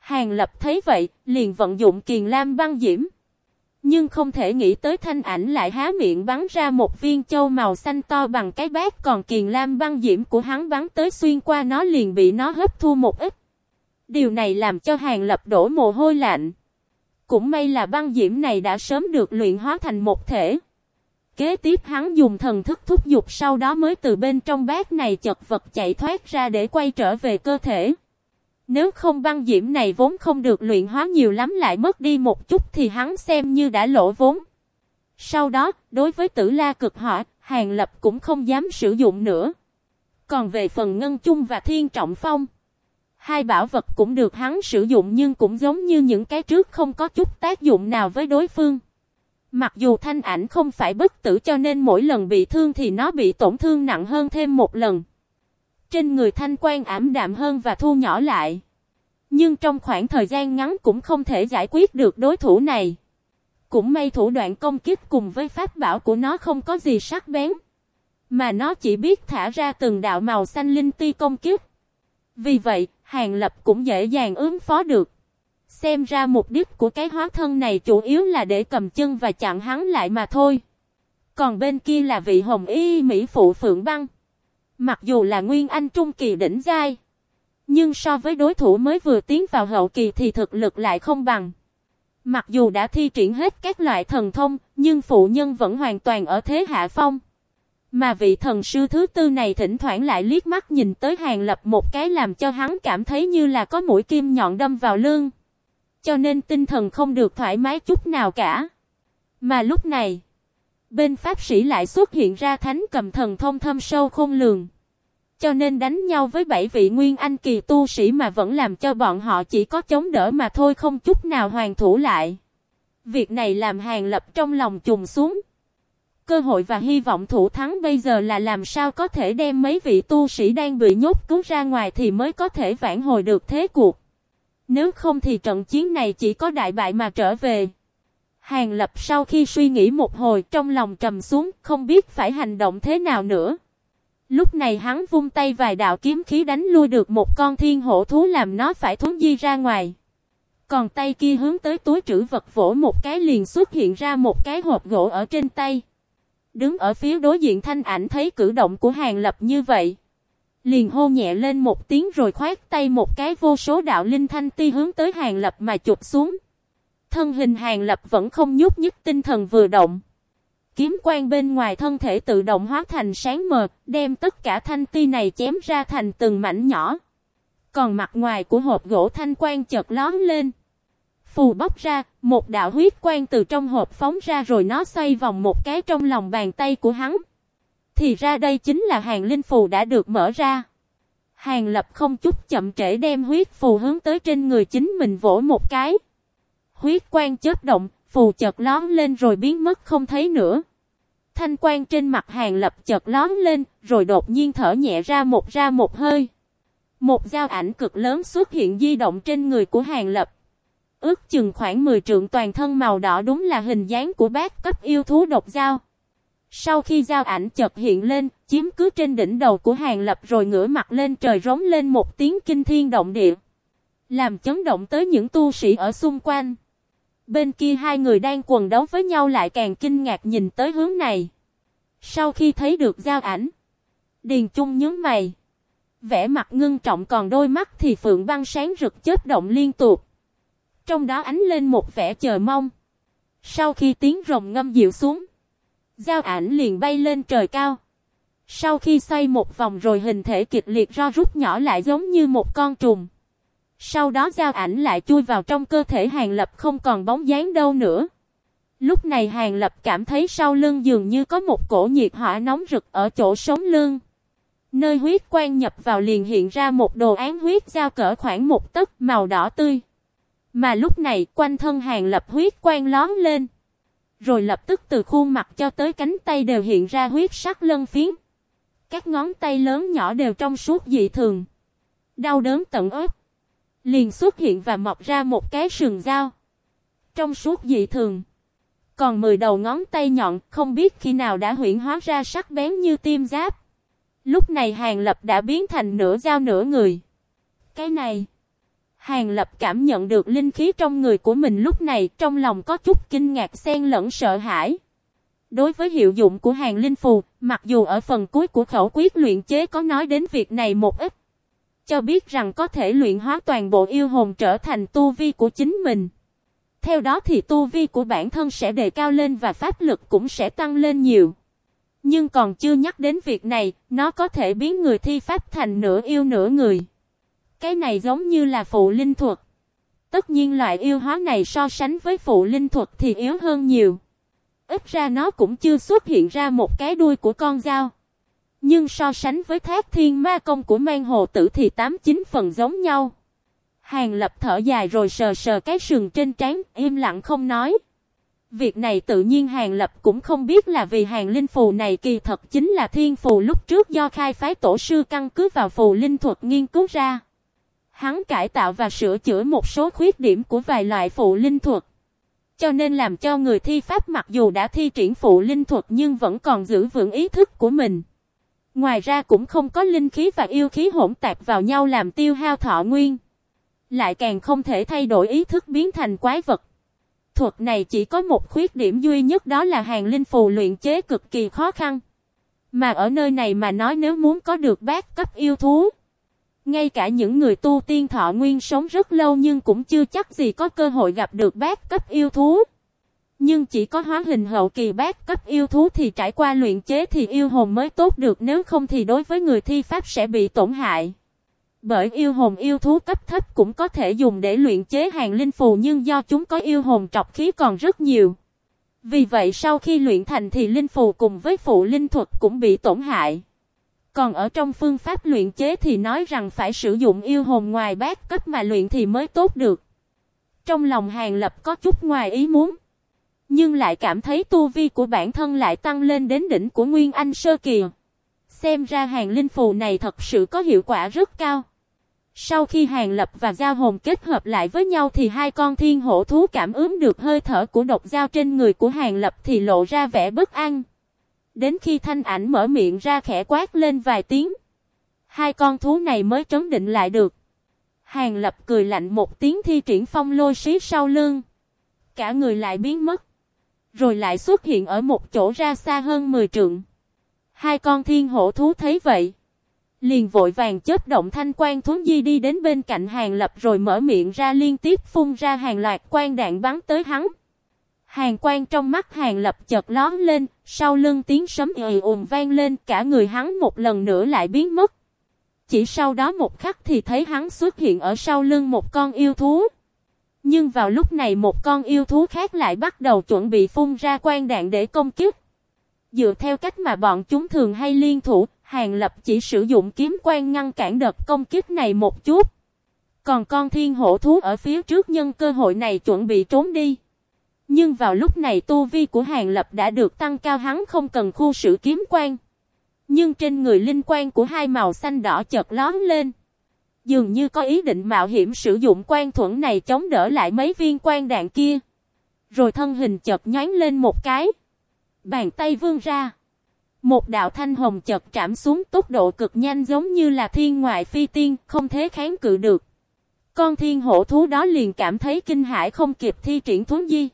Hàng lập thấy vậy, liền vận dụng kiền lam băng diễm. Nhưng không thể nghĩ tới thanh ảnh lại há miệng bắn ra một viên châu màu xanh to bằng cái bát còn kiền lam băng diễm của hắn bắn tới xuyên qua nó liền bị nó hấp thu một ít. Điều này làm cho hàng lập đổ mồ hôi lạnh. Cũng may là băng diễm này đã sớm được luyện hóa thành một thể. Kế tiếp hắn dùng thần thức thúc dục sau đó mới từ bên trong bát này chật vật chạy thoát ra để quay trở về cơ thể. Nếu không băng diễm này vốn không được luyện hóa nhiều lắm lại mất đi một chút thì hắn xem như đã lỗ vốn. Sau đó, đối với tử la cực hỏa, Hàng Lập cũng không dám sử dụng nữa. Còn về phần ngân chung và thiên trọng phong, hai bảo vật cũng được hắn sử dụng nhưng cũng giống như những cái trước không có chút tác dụng nào với đối phương. Mặc dù thanh ảnh không phải bất tử cho nên mỗi lần bị thương thì nó bị tổn thương nặng hơn thêm một lần. Trên người thanh quan ảm đạm hơn và thu nhỏ lại. Nhưng trong khoảng thời gian ngắn cũng không thể giải quyết được đối thủ này. Cũng may thủ đoạn công kích cùng với pháp bảo của nó không có gì sắc bén. Mà nó chỉ biết thả ra từng đạo màu xanh linh ti công kích. Vì vậy, Hàng Lập cũng dễ dàng ứng phó được. Xem ra mục đích của cái hóa thân này chủ yếu là để cầm chân và chặn hắn lại mà thôi. Còn bên kia là vị hồng y Mỹ phụ Phượng Băng. Mặc dù là Nguyên Anh Trung Kỳ đỉnh giai. Nhưng so với đối thủ mới vừa tiến vào hậu kỳ thì thực lực lại không bằng. Mặc dù đã thi triển hết các loại thần thông, nhưng phụ nhân vẫn hoàn toàn ở thế hạ phong. Mà vị thần sư thứ tư này thỉnh thoảng lại liếc mắt nhìn tới hàng lập một cái làm cho hắn cảm thấy như là có mũi kim nhọn đâm vào lưng. Cho nên tinh thần không được thoải mái chút nào cả. Mà lúc này, bên pháp sĩ lại xuất hiện ra thánh cầm thần thông thâm sâu khôn lường. Cho nên đánh nhau với bảy vị nguyên anh kỳ tu sĩ mà vẫn làm cho bọn họ chỉ có chống đỡ mà thôi, không chút nào hoàn thủ lại. Việc này làm hàng lập trong lòng trùng xuống. Cơ hội và hy vọng thủ thắng bây giờ là làm sao có thể đem mấy vị tu sĩ đang bị nhốt cứu ra ngoài thì mới có thể vãn hồi được thế cuộc. Nếu không thì trận chiến này chỉ có đại bại mà trở về. Hàng lập sau khi suy nghĩ một hồi trong lòng trầm xuống, không biết phải hành động thế nào nữa. Lúc này hắn vung tay vài đạo kiếm khí đánh lui được một con thiên hổ thú làm nó phải thốn di ra ngoài. Còn tay kia hướng tới túi trữ vật vỗ một cái liền xuất hiện ra một cái hộp gỗ ở trên tay. Đứng ở phía đối diện thanh ảnh thấy cử động của hàng lập như vậy. Liền hô nhẹ lên một tiếng rồi khoát tay một cái vô số đạo linh thanh ti hướng tới hàng lập mà chụp xuống. Thân hình hàng lập vẫn không nhúc nhích tinh thần vừa động. Kiếm quang bên ngoài thân thể tự động hóa thành sáng mờ, đem tất cả thanh ti này chém ra thành từng mảnh nhỏ. Còn mặt ngoài của hộp gỗ thanh quang chợt lón lên. Phù bóc ra, một đạo huyết quang từ trong hộp phóng ra rồi nó xoay vòng một cái trong lòng bàn tay của hắn. Thì ra đây chính là hàng linh phù đã được mở ra. Hàng lập không chút chậm trễ đem huyết phù hướng tới trên người chính mình vỗ một cái. Huyết quang chớp động, phù chợt lón lên rồi biến mất không thấy nữa. Thanh quang trên mặt hàng lập chợt lón lên, rồi đột nhiên thở nhẹ ra một ra một hơi. Một dao ảnh cực lớn xuất hiện di động trên người của hàng lập. Ước chừng khoảng 10 trượng toàn thân màu đỏ đúng là hình dáng của bác cấp yêu thú độc dao. Sau khi dao ảnh chợt hiện lên, chiếm cứ trên đỉnh đầu của hàng lập rồi ngửa mặt lên trời rống lên một tiếng kinh thiên động địa. Làm chấn động tới những tu sĩ ở xung quanh. Bên kia hai người đang quần đấu với nhau lại càng kinh ngạc nhìn tới hướng này. Sau khi thấy được giao ảnh, Điền Trung nhớ mày. Vẽ mặt ngưng trọng còn đôi mắt thì phượng băng sáng rực chớp động liên tục. Trong đó ánh lên một vẻ chờ mong. Sau khi tiếng rồng ngâm dịu xuống, giao ảnh liền bay lên trời cao. Sau khi xoay một vòng rồi hình thể kịch liệt ro rút nhỏ lại giống như một con trùng. Sau đó giao ảnh lại chui vào trong cơ thể Hàng Lập không còn bóng dáng đâu nữa. Lúc này Hàng Lập cảm thấy sau lưng dường như có một cổ nhiệt hỏa nóng rực ở chỗ sống lưng. Nơi huyết quan nhập vào liền hiện ra một đồ án huyết giao cỡ khoảng một tấc màu đỏ tươi. Mà lúc này, quanh thân Hàng Lập huyết quan lón lên. Rồi lập tức từ khuôn mặt cho tới cánh tay đều hiện ra huyết sắc lân phiến. Các ngón tay lớn nhỏ đều trong suốt dị thường. Đau đớn tận ớt. Liền xuất hiện và mọc ra một cái sừng dao. Trong suốt dị thường. Còn 10 đầu ngón tay nhọn không biết khi nào đã huyển hóa ra sắc bén như tim giáp. Lúc này Hàng Lập đã biến thành nửa dao nửa người. Cái này. Hàng Lập cảm nhận được linh khí trong người của mình lúc này trong lòng có chút kinh ngạc xen lẫn sợ hãi. Đối với hiệu dụng của hàng linh phù, mặc dù ở phần cuối của khẩu quyết luyện chế có nói đến việc này một ít, cho biết rằng có thể luyện hóa toàn bộ yêu hồn trở thành tu vi của chính mình. Theo đó thì tu vi của bản thân sẽ đề cao lên và pháp lực cũng sẽ tăng lên nhiều. Nhưng còn chưa nhắc đến việc này, nó có thể biến người thi pháp thành nửa yêu nửa người. Cái này giống như là phụ linh thuật. Tất nhiên loại yêu hóa này so sánh với phụ linh thuật thì yếu hơn nhiều. Ít ra nó cũng chưa xuất hiện ra một cái đuôi của con dao. Nhưng so sánh với thác thiên ma công của mang hồ tử thì tám chín phần giống nhau. Hàng lập thở dài rồi sờ sờ cái sườn trên trán, im lặng không nói. Việc này tự nhiên Hàng Lập cũng không biết là vì hàng linh phù này kỳ thật chính là thiên phù lúc trước do khai phái tổ sư căn cứ vào phù linh thuật nghiên cứu ra. Hắn cải tạo và sửa chữa một số khuyết điểm của vài loại phù linh thuật. Cho nên làm cho người thi pháp mặc dù đã thi triển phù linh thuật nhưng vẫn còn giữ vững ý thức của mình. Ngoài ra cũng không có linh khí và yêu khí hỗn tạp vào nhau làm tiêu hao thọ nguyên. Lại càng không thể thay đổi ý thức biến thành quái vật. Thuật này chỉ có một khuyết điểm duy nhất đó là hàng linh phù luyện chế cực kỳ khó khăn. Mà ở nơi này mà nói nếu muốn có được bát cấp yêu thú. Ngay cả những người tu tiên thọ nguyên sống rất lâu nhưng cũng chưa chắc gì có cơ hội gặp được bát cấp yêu thú. Nhưng chỉ có hóa hình hậu kỳ bát cấp yêu thú thì trải qua luyện chế thì yêu hồn mới tốt được, nếu không thì đối với người thi pháp sẽ bị tổn hại. Bởi yêu hồn yêu thú cấp thấp cũng có thể dùng để luyện chế hàng linh phù nhưng do chúng có yêu hồn trọc khí còn rất nhiều. Vì vậy sau khi luyện thành thì linh phù cùng với phụ linh thuật cũng bị tổn hại. Còn ở trong phương pháp luyện chế thì nói rằng phải sử dụng yêu hồn ngoài bát cấp mà luyện thì mới tốt được. Trong lòng hàng lập có chút ngoài ý muốn. Nhưng lại cảm thấy tu vi của bản thân lại tăng lên đến đỉnh của Nguyên Anh Sơ Kỳ. Xem ra hàng linh phù này thật sự có hiệu quả rất cao. Sau khi hàng lập và giao hồn kết hợp lại với nhau thì hai con thiên hổ thú cảm ứng được hơi thở của độc giao trên người của hàng lập thì lộ ra vẻ bất an. Đến khi thanh ảnh mở miệng ra khẽ quát lên vài tiếng. Hai con thú này mới trấn định lại được. Hàng lập cười lạnh một tiếng thi triển phong lôi xí sau lưng. Cả người lại biến mất. Rồi lại xuất hiện ở một chỗ ra xa hơn 10 trượng. Hai con thiên hổ thú thấy vậy. Liền vội vàng chớp động thanh quan thú di đi đến bên cạnh hàng lập rồi mở miệng ra liên tiếp phun ra hàng loạt quan đạn bắn tới hắn. Hàng quan trong mắt hàng lập chợt lón lên, sau lưng tiếng sấm ì ùm vang lên cả người hắn một lần nữa lại biến mất. Chỉ sau đó một khắc thì thấy hắn xuất hiện ở sau lưng một con yêu thú. Nhưng vào lúc này một con yêu thú khác lại bắt đầu chuẩn bị phun ra quan đạn để công kích. Dựa theo cách mà bọn chúng thường hay liên thủ, Hàng Lập chỉ sử dụng kiếm quan ngăn cản đợt công kích này một chút. Còn con thiên hổ thú ở phía trước nhân cơ hội này chuẩn bị trốn đi. Nhưng vào lúc này tu vi của Hàng Lập đã được tăng cao hắn không cần khu sử kiếm quan. Nhưng trên người linh quan của hai màu xanh đỏ chợt lón lên. Dường như có ý định mạo hiểm sử dụng quan thuẫn này chống đỡ lại mấy viên quan đạn kia. Rồi thân hình chợt nhánh lên một cái. Bàn tay vươn ra. Một đạo thanh hồng chợt trảm xuống tốc độ cực nhanh giống như là thiên ngoại phi tiên, không thể kháng cự được. Con thiên hổ thú đó liền cảm thấy kinh hãi không kịp thi triển thú di.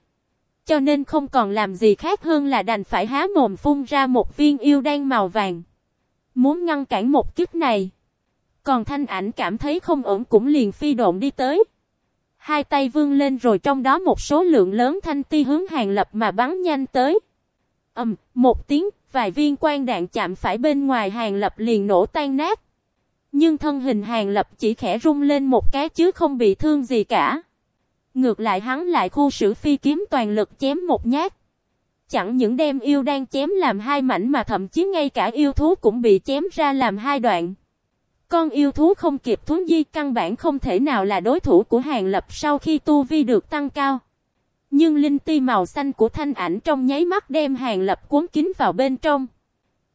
Cho nên không còn làm gì khác hơn là đành phải há mồm phun ra một viên yêu đan màu vàng. Muốn ngăn cản một kiếp này. Còn thanh ảnh cảm thấy không ổn cũng liền phi độn đi tới. Hai tay vươn lên rồi trong đó một số lượng lớn thanh ti hướng hàng lập mà bắn nhanh tới. Ầm, um, một tiếng, vài viên quan đạn chạm phải bên ngoài hàng lập liền nổ tan nát. Nhưng thân hình hàng lập chỉ khẽ rung lên một cái chứ không bị thương gì cả. Ngược lại hắn lại khu sử phi kiếm toàn lực chém một nhát. Chẳng những đem yêu đang chém làm hai mảnh mà thậm chí ngay cả yêu thú cũng bị chém ra làm hai đoạn. Con yêu thú không kịp thú di căn bản không thể nào là đối thủ của hàng lập sau khi tu vi được tăng cao. Nhưng linh ti màu xanh của thanh ảnh trong nháy mắt đem hàng lập cuốn kín vào bên trong.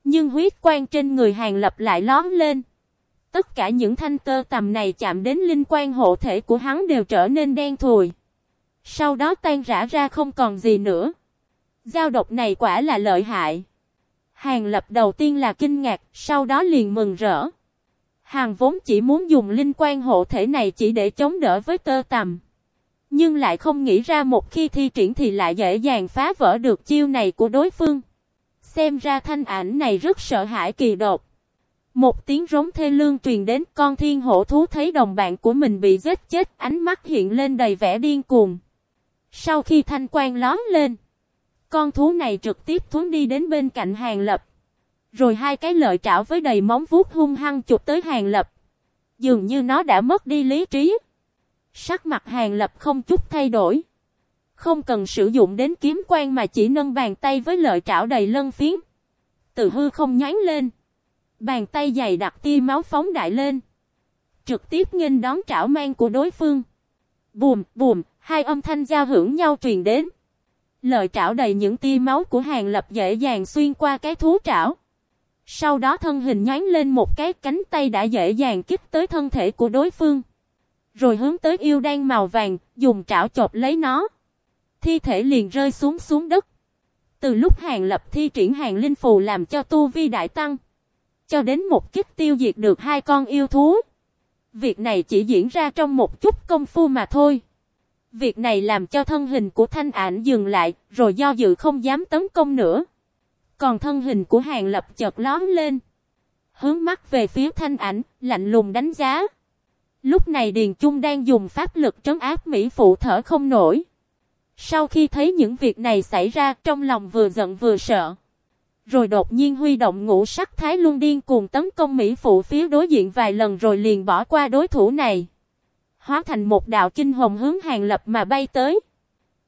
Nhưng huyết quang trên người hàng lập lại lón lên. Tất cả những thanh tơ tầm này chạm đến linh quan hộ thể của hắn đều trở nên đen thùi. Sau đó tan rã ra không còn gì nữa. Giao độc này quả là lợi hại. Hàng lập đầu tiên là kinh ngạc, sau đó liền mừng rỡ. Hàng vốn chỉ muốn dùng linh quan hộ thể này chỉ để chống đỡ với tơ tầm. Nhưng lại không nghĩ ra một khi thi triển thì lại dễ dàng phá vỡ được chiêu này của đối phương. Xem ra thanh ảnh này rất sợ hãi kỳ đột. Một tiếng rống thê lương truyền đến con thiên hổ thú thấy đồng bạn của mình bị giết chết ánh mắt hiện lên đầy vẻ điên cuồng. Sau khi thanh quan lón lên, con thú này trực tiếp thuấn đi đến bên cạnh hàng lập. Rồi hai cái lợi trảo với đầy móng vuốt hung hăng chụp tới hàng lập. Dường như nó đã mất đi lý trí. Sắc mặt hàng lập không chút thay đổi. Không cần sử dụng đến kiếm quan mà chỉ nâng bàn tay với lợi trảo đầy lân phiến. Từ hư không nhánh lên. Bàn tay dày đặc tia máu phóng đại lên. Trực tiếp nghênh đón trảo mang của đối phương. Bùm, bùm, hai âm thanh giao hưởng nhau truyền đến. Lợi trảo đầy những tia máu của hàng lập dễ dàng xuyên qua cái thú trảo. Sau đó thân hình nhánh lên một cái cánh tay đã dễ dàng kích tới thân thể của đối phương. Rồi hướng tới yêu đan màu vàng, dùng trảo chộp lấy nó. Thi thể liền rơi xuống xuống đất. Từ lúc hàng lập thi triển hàng linh phù làm cho tu vi đại tăng. Cho đến một kích tiêu diệt được hai con yêu thú. Việc này chỉ diễn ra trong một chút công phu mà thôi. Việc này làm cho thân hình của thanh ảnh dừng lại, rồi do dự không dám tấn công nữa. Còn thân hình của hàng lập chợt lón lên. Hướng mắt về phía thanh ảnh, lạnh lùng đánh giá. Lúc này Điền Trung đang dùng pháp lực trấn áp Mỹ phụ thở không nổi. Sau khi thấy những việc này xảy ra trong lòng vừa giận vừa sợ. Rồi đột nhiên huy động ngũ sắc thái luân điên cuồng tấn công Mỹ phụ phía đối diện vài lần rồi liền bỏ qua đối thủ này. Hóa thành một đạo kinh hồng hướng hàng lập mà bay tới.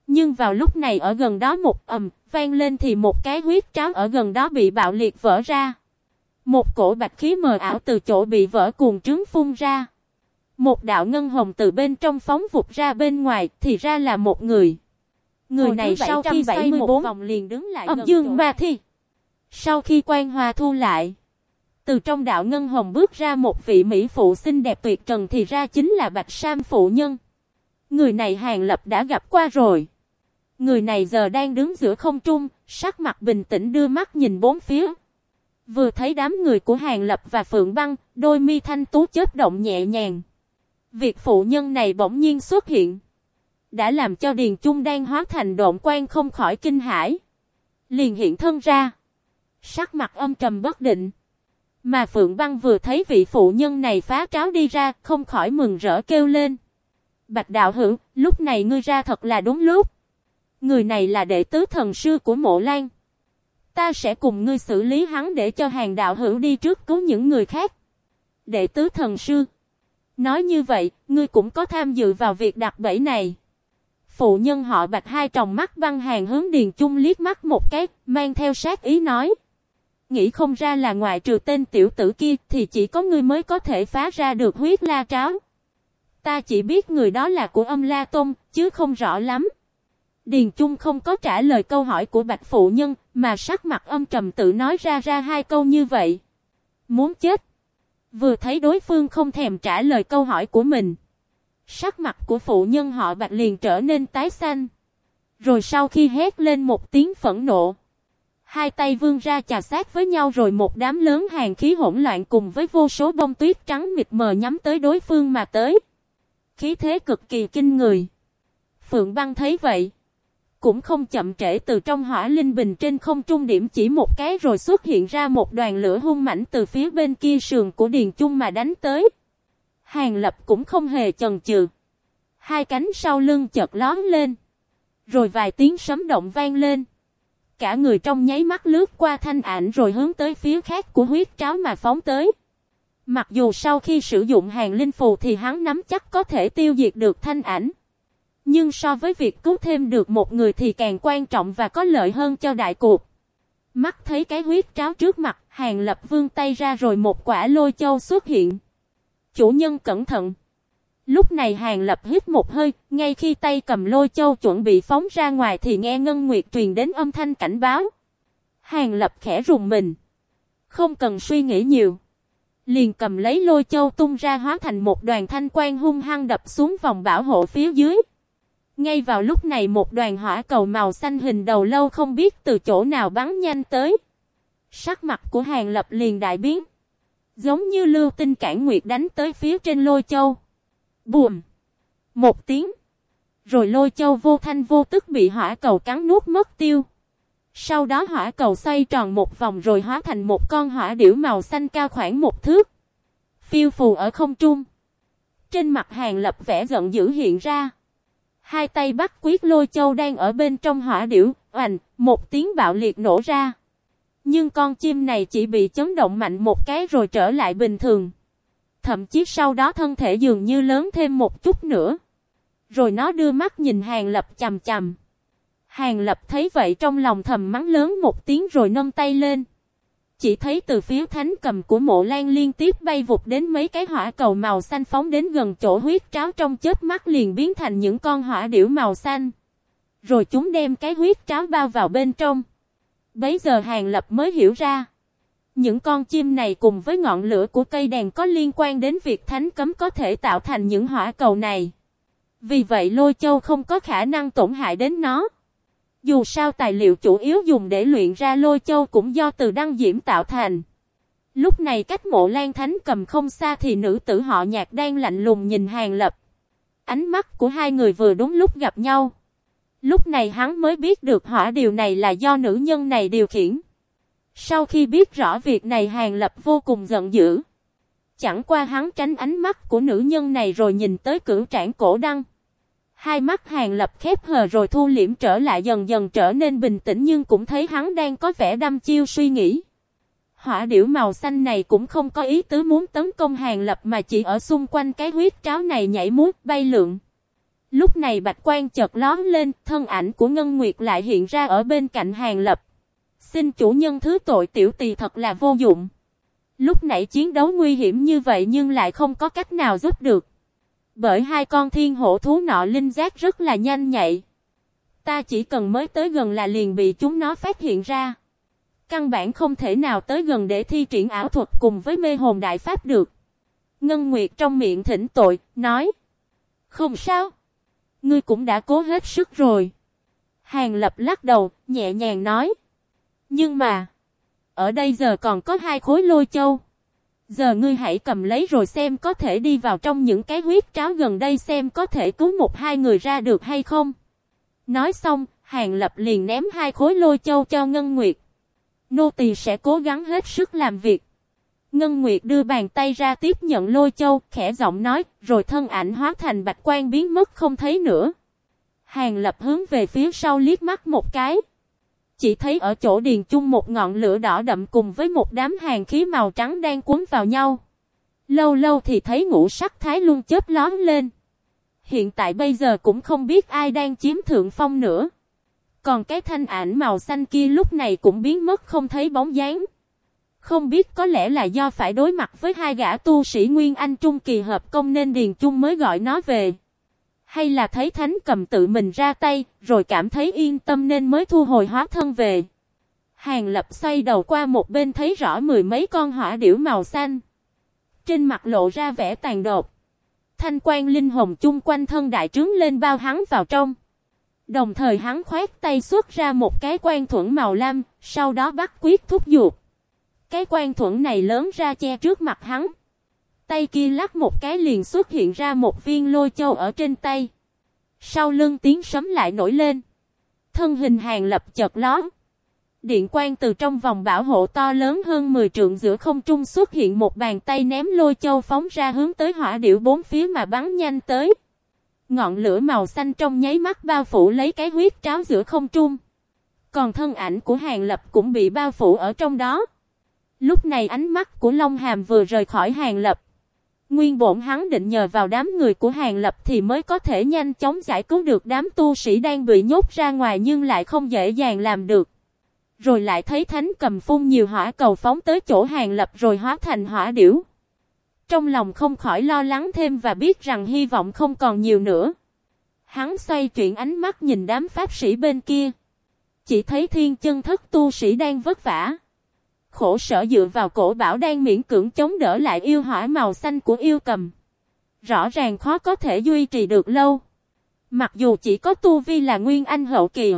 Nhưng vào lúc này ở gần đó một ầm vang lên thì một cái huyết tráo ở gần đó bị bạo liệt vỡ ra. Một cổ bạch khí mờ ảo từ chỗ bị vỡ cuồng trứng phun ra. Một đạo ngân hồng từ bên trong phóng vụt ra bên ngoài thì ra là một người. Người Hồi này sau khi xoay một vòng liền đứng lại âm dương ma thi. Sau khi quan hòa thu lại. Từ trong đạo ngân hồng bước ra một vị mỹ phụ xinh đẹp tuyệt trần thì ra chính là Bạch Sam phụ nhân. Người này hàng lập đã gặp qua rồi. Người này giờ đang đứng giữa không trung, sắc mặt bình tĩnh đưa mắt nhìn bốn phía. Vừa thấy đám người của Hàng Lập và Phượng Băng, đôi mi thanh tú chớp động nhẹ nhàng. Việc phụ nhân này bỗng nhiên xuất hiện, đã làm cho Điền Trung đang hóa thành độn quan không khỏi kinh hãi. Liền hiện thân ra, sắc mặt âm trầm bất định. Mà Phượng Băng vừa thấy vị phụ nhân này phá tráo đi ra, không khỏi mừng rỡ kêu lên. Bạch đạo hữu, lúc này ngươi ra thật là đúng lúc. Người này là đệ tứ thần sư của mộ lan. Ta sẽ cùng ngươi xử lý hắn để cho hàng đạo hữu đi trước cứu những người khác. Đệ tứ thần sư. Nói như vậy, ngươi cũng có tham dự vào việc đặt bẫy này. Phụ nhân họ bạch hai tròng mắt băng hàng hướng Điền chung liếc mắt một cái, mang theo sát ý nói. Nghĩ không ra là ngoại trừ tên tiểu tử kia thì chỉ có ngươi mới có thể phá ra được huyết la tráo. Ta chỉ biết người đó là của âm la tôn, chứ không rõ lắm. Điền Trung không có trả lời câu hỏi của bạch phụ nhân, mà sắc mặt âm trầm tự nói ra ra hai câu như vậy. Muốn chết. Vừa thấy đối phương không thèm trả lời câu hỏi của mình. Sắc mặt của phụ nhân họ bạch liền trở nên tái xanh. Rồi sau khi hét lên một tiếng phẫn nộ. Hai tay vươn ra chà sát với nhau rồi một đám lớn hàng khí hỗn loạn cùng với vô số bông tuyết trắng mịt mờ nhắm tới đối phương mà tới. Khí thế cực kỳ kinh người. Phượng băng thấy vậy cũng không chậm trễ từ trong hỏa linh bình trên không trung điểm chỉ một cái rồi xuất hiện ra một đoàn lửa hung mảnh từ phía bên kia sườn của Điền Trung mà đánh tới. Hàng lập cũng không hề chần chừ. Hai cánh sau lưng chợt lón lên. Rồi vài tiếng sấm động vang lên. Cả người trong nháy mắt lướt qua thanh ảnh rồi hướng tới phía khác của huyết tráo mà phóng tới. Mặc dù sau khi sử dụng hàng linh phù thì hắn nắm chắc có thể tiêu diệt được thanh ảnh. Nhưng so với việc cứu thêm được một người thì càng quan trọng và có lợi hơn cho đại cuộc. Mắt thấy cái huyết tráo trước mặt, hàng lập vương tay ra rồi một quả lôi châu xuất hiện. Chủ nhân cẩn thận. Lúc này hàng lập hít một hơi, ngay khi tay cầm lôi châu chuẩn bị phóng ra ngoài thì nghe Ngân Nguyệt truyền đến âm thanh cảnh báo. Hàng lập khẽ rùng mình. Không cần suy nghĩ nhiều. Liền cầm lấy lôi châu tung ra hóa thành một đoàn thanh quan hung hăng đập xuống vòng bảo hộ phía dưới. Ngay vào lúc này một đoàn hỏa cầu màu xanh hình đầu lâu không biết từ chỗ nào bắn nhanh tới. Sắc mặt của hàng lập liền đại biến. Giống như lưu tinh cản nguyệt đánh tới phía trên lôi châu. Bùm. Một tiếng. Rồi lôi châu vô thanh vô tức bị hỏa cầu cắn nuốt mất tiêu. Sau đó hỏa cầu xoay tròn một vòng rồi hóa thành một con hỏa điểu màu xanh cao khoảng một thước. Phiêu phù ở không trung. Trên mặt hàng lập vẻ giận dữ hiện ra. Hai tay bắt quyết lôi châu đang ở bên trong hỏa điểu, oành, một tiếng bạo liệt nổ ra. Nhưng con chim này chỉ bị chấn động mạnh một cái rồi trở lại bình thường. Thậm chí sau đó thân thể dường như lớn thêm một chút nữa. Rồi nó đưa mắt nhìn hàng lập chầm chầm. Hàng lập thấy vậy trong lòng thầm mắng lớn một tiếng rồi nâng tay lên. Chỉ thấy từ phía thánh cầm của mộ lan liên tiếp bay vụt đến mấy cái hỏa cầu màu xanh phóng đến gần chỗ huyết tráo trong chớp mắt liền biến thành những con hỏa điểu màu xanh. Rồi chúng đem cái huyết tráo bao vào bên trong. Bấy giờ hàng lập mới hiểu ra. Những con chim này cùng với ngọn lửa của cây đèn có liên quan đến việc thánh cấm có thể tạo thành những hỏa cầu này. Vì vậy lôi châu không có khả năng tổn hại đến nó. Dù sao tài liệu chủ yếu dùng để luyện ra lôi châu cũng do từ đăng diễm tạo thành. Lúc này cách mộ lan thánh cầm không xa thì nữ tử họ nhạc đang lạnh lùng nhìn hàng lập. Ánh mắt của hai người vừa đúng lúc gặp nhau. Lúc này hắn mới biết được hỏa điều này là do nữ nhân này điều khiển. Sau khi biết rõ việc này hàng lập vô cùng giận dữ. Chẳng qua hắn tránh ánh mắt của nữ nhân này rồi nhìn tới cửu trảng cổ đăng. Hai mắt hàng lập khép hờ rồi thu liễm trở lại dần dần trở nên bình tĩnh nhưng cũng thấy hắn đang có vẻ đăm chiêu suy nghĩ. Hỏa điểu màu xanh này cũng không có ý tứ muốn tấn công hàng lập mà chỉ ở xung quanh cái huyết tráo này nhảy mút bay lượn. Lúc này bạch quan chợt lóm lên, thân ảnh của Ngân Nguyệt lại hiện ra ở bên cạnh hàng lập. Xin chủ nhân thứ tội tiểu tỳ thật là vô dụng. Lúc nãy chiến đấu nguy hiểm như vậy nhưng lại không có cách nào giúp được. Bởi hai con thiên hổ thú nọ linh giác rất là nhanh nhạy. Ta chỉ cần mới tới gần là liền bị chúng nó phát hiện ra. Căn bản không thể nào tới gần để thi triển ảo thuật cùng với mê hồn đại pháp được. Ngân Nguyệt trong miệng thỉnh tội, nói. Không sao. Ngươi cũng đã cố hết sức rồi. Hàng lập lắc đầu, nhẹ nhàng nói. Nhưng mà, ở đây giờ còn có hai khối lôi châu. Giờ ngươi hãy cầm lấy rồi xem có thể đi vào trong những cái huyết tráo gần đây xem có thể cứu một hai người ra được hay không. Nói xong, Hàng Lập liền ném hai khối lôi châu cho Ngân Nguyệt. Nô tỳ sẽ cố gắng hết sức làm việc. Ngân Nguyệt đưa bàn tay ra tiếp nhận lôi châu, khẽ giọng nói, rồi thân ảnh hóa thành bạch quan biến mất không thấy nữa. Hàng Lập hướng về phía sau liếc mắt một cái. Chỉ thấy ở chỗ điền chung một ngọn lửa đỏ đậm cùng với một đám hàng khí màu trắng đang cuốn vào nhau. Lâu lâu thì thấy ngũ sắc thái luôn chớp lón lên. Hiện tại bây giờ cũng không biết ai đang chiếm thượng phong nữa. Còn cái thanh ảnh màu xanh kia lúc này cũng biến mất không thấy bóng dáng. Không biết có lẽ là do phải đối mặt với hai gã tu sĩ Nguyên Anh Trung kỳ hợp công nên Điền Trung mới gọi nó về. Hay là thấy thánh cầm tự mình ra tay, rồi cảm thấy yên tâm nên mới thu hồi hóa thân về. Hàng lập xoay đầu qua một bên thấy rõ mười mấy con hỏa điểu màu xanh. Trên mặt lộ ra vẻ tàn đột. Thanh quan linh hồn chung quanh thân đại trướng lên bao hắn vào trong. Đồng thời hắn khoét tay xuất ra một cái quan thuẫn màu lam, sau đó bắt quyết thúc giục. Cái quan thuẫn này lớn ra che trước mặt hắn. Tay kia lắc một cái liền xuất hiện ra một viên lôi châu ở trên tay. Sau lưng tiếng sấm lại nổi lên. Thân hình hàng lập chợt lón. Điện quang từ trong vòng bảo hộ to lớn hơn 10 trượng giữa không trung xuất hiện một bàn tay ném lôi châu phóng ra hướng tới hỏa điệu bốn phía mà bắn nhanh tới. Ngọn lửa màu xanh trong nháy mắt bao phủ lấy cái huyết tráo giữa không trung. Còn thân ảnh của hàng lập cũng bị bao phủ ở trong đó. Lúc này ánh mắt của Long Hàm vừa rời khỏi hàng lập. Nguyên bổn hắn định nhờ vào đám người của Hàng Lập thì mới có thể nhanh chóng giải cứu được đám tu sĩ đang bị nhốt ra ngoài nhưng lại không dễ dàng làm được. Rồi lại thấy thánh cầm phun nhiều hỏa cầu phóng tới chỗ Hàng Lập rồi hóa thành hỏa điểu. Trong lòng không khỏi lo lắng thêm và biết rằng hy vọng không còn nhiều nữa. Hắn xoay chuyển ánh mắt nhìn đám pháp sĩ bên kia. Chỉ thấy thiên chân thất tu sĩ đang vất vả khổ sở dựa vào cổ bảo đang miễn cưỡng chống đỡ lại yêu hỏa màu xanh của yêu cầm. Rõ ràng khó có thể duy trì được lâu. Mặc dù chỉ có tu vi là nguyên anh hậu kỳ.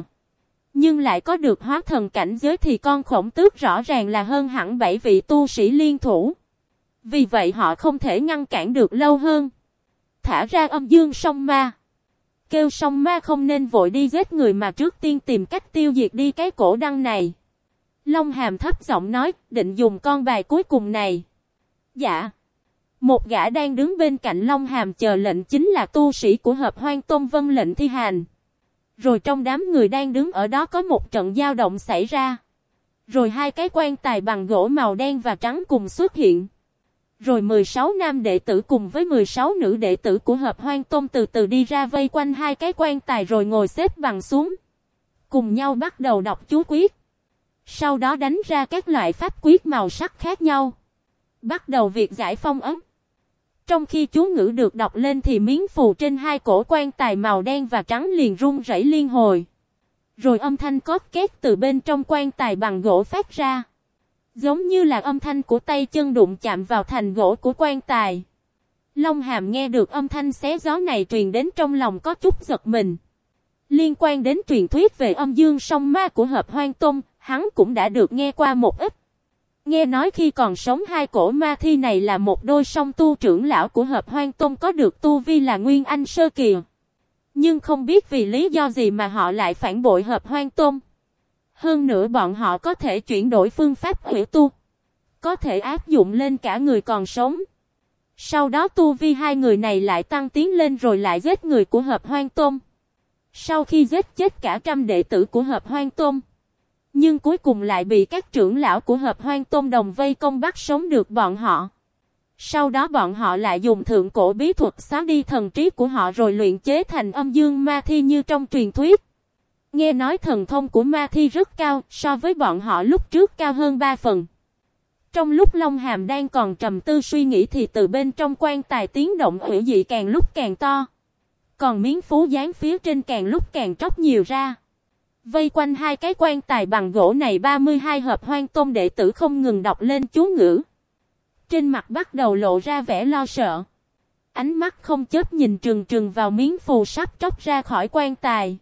Nhưng lại có được hóa thần cảnh giới thì con khổng tước rõ ràng là hơn hẳn bảy vị tu sĩ liên thủ. Vì vậy họ không thể ngăn cản được lâu hơn. Thả ra âm dương sông ma. Kêu sông ma không nên vội đi giết người mà trước tiên tìm cách tiêu diệt đi cái cổ đăng này. Long hàm thấp giọng nói, định dùng con bài cuối cùng này. Dạ. Một gã đang đứng bên cạnh Long hàm chờ lệnh chính là tu sĩ của hợp hoang tôn vân lệnh thi hành. Rồi trong đám người đang đứng ở đó có một trận giao động xảy ra. Rồi hai cái quan tài bằng gỗ màu đen và trắng cùng xuất hiện. Rồi 16 nam đệ tử cùng với 16 nữ đệ tử của hợp hoang tôn từ từ đi ra vây quanh hai cái quan tài rồi ngồi xếp bằng xuống. Cùng nhau bắt đầu đọc chú quyết. Sau đó đánh ra các loại pháp quyết màu sắc khác nhau. Bắt đầu việc giải phong ấm. Trong khi chú ngữ được đọc lên thì miếng phù trên hai cổ quan tài màu đen và trắng liền rung rẩy liên hồi. Rồi âm thanh cót két từ bên trong quan tài bằng gỗ phát ra. Giống như là âm thanh của tay chân đụng chạm vào thành gỗ của quan tài. Long Hàm nghe được âm thanh xé gió này truyền đến trong lòng có chút giật mình. Liên quan đến truyền thuyết về âm dương song ma của hợp hoang tôn, hắn cũng đã được nghe qua một ít. Nghe nói khi còn sống hai cổ ma thi này là một đôi song tu trưởng lão của hợp hoang tôn có được tu vi là Nguyên Anh Sơ Kỳ. Nhưng không biết vì lý do gì mà họ lại phản bội hợp hoang tôn. Hơn nữa bọn họ có thể chuyển đổi phương pháp hủy tu. Có thể áp dụng lên cả người còn sống. Sau đó tu vi hai người này lại tăng tiến lên rồi lại giết người của hợp hoang tôn. Sau khi giết chết cả trăm đệ tử của hợp hoang tôn. Nhưng cuối cùng lại bị các trưởng lão của hợp hoang tôn đồng vây công bắt sống được bọn họ. Sau đó bọn họ lại dùng thượng cổ bí thuật xóa đi thần trí của họ rồi luyện chế thành âm dương ma thi như trong truyền thuyết. Nghe nói thần thông của ma thi rất cao, so với bọn họ lúc trước cao hơn 3 phần. Trong lúc Long Hàm đang còn trầm tư suy nghĩ thì từ bên trong quan tài tiếng động hữu dị càng lúc càng to. Còn miếng phú dán phía trên càng lúc càng tróc nhiều ra. Vây quanh hai cái quan tài bằng gỗ này 32 hợp hoang tôn đệ tử không ngừng đọc lên chú ngữ. Trên mặt bắt đầu lộ ra vẻ lo sợ. Ánh mắt không chết nhìn trừng trừng vào miếng phù sắp tróc ra khỏi quan tài.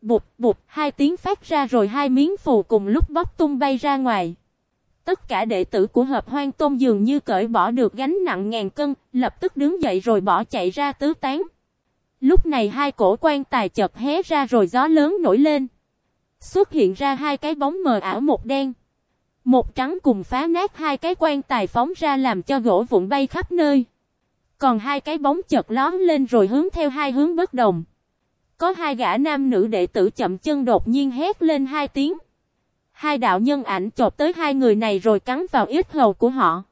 Bụt bụt hai tiếng phát ra rồi hai miếng phù cùng lúc bóc tung bay ra ngoài. Tất cả đệ tử của hợp hoang tôn dường như cởi bỏ được gánh nặng ngàn cân, lập tức đứng dậy rồi bỏ chạy ra tứ tán. Lúc này hai cổ quan tài chợt hé ra rồi gió lớn nổi lên. Xuất hiện ra hai cái bóng mờ ảo một đen. Một trắng cùng phá nát hai cái quan tài phóng ra làm cho gỗ vụn bay khắp nơi. Còn hai cái bóng chợt lón lên rồi hướng theo hai hướng bất đồng. Có hai gã nam nữ đệ tử chậm chân đột nhiên hét lên hai tiếng. Hai đạo nhân ảnh chộp tới hai người này rồi cắn vào ít hầu của họ.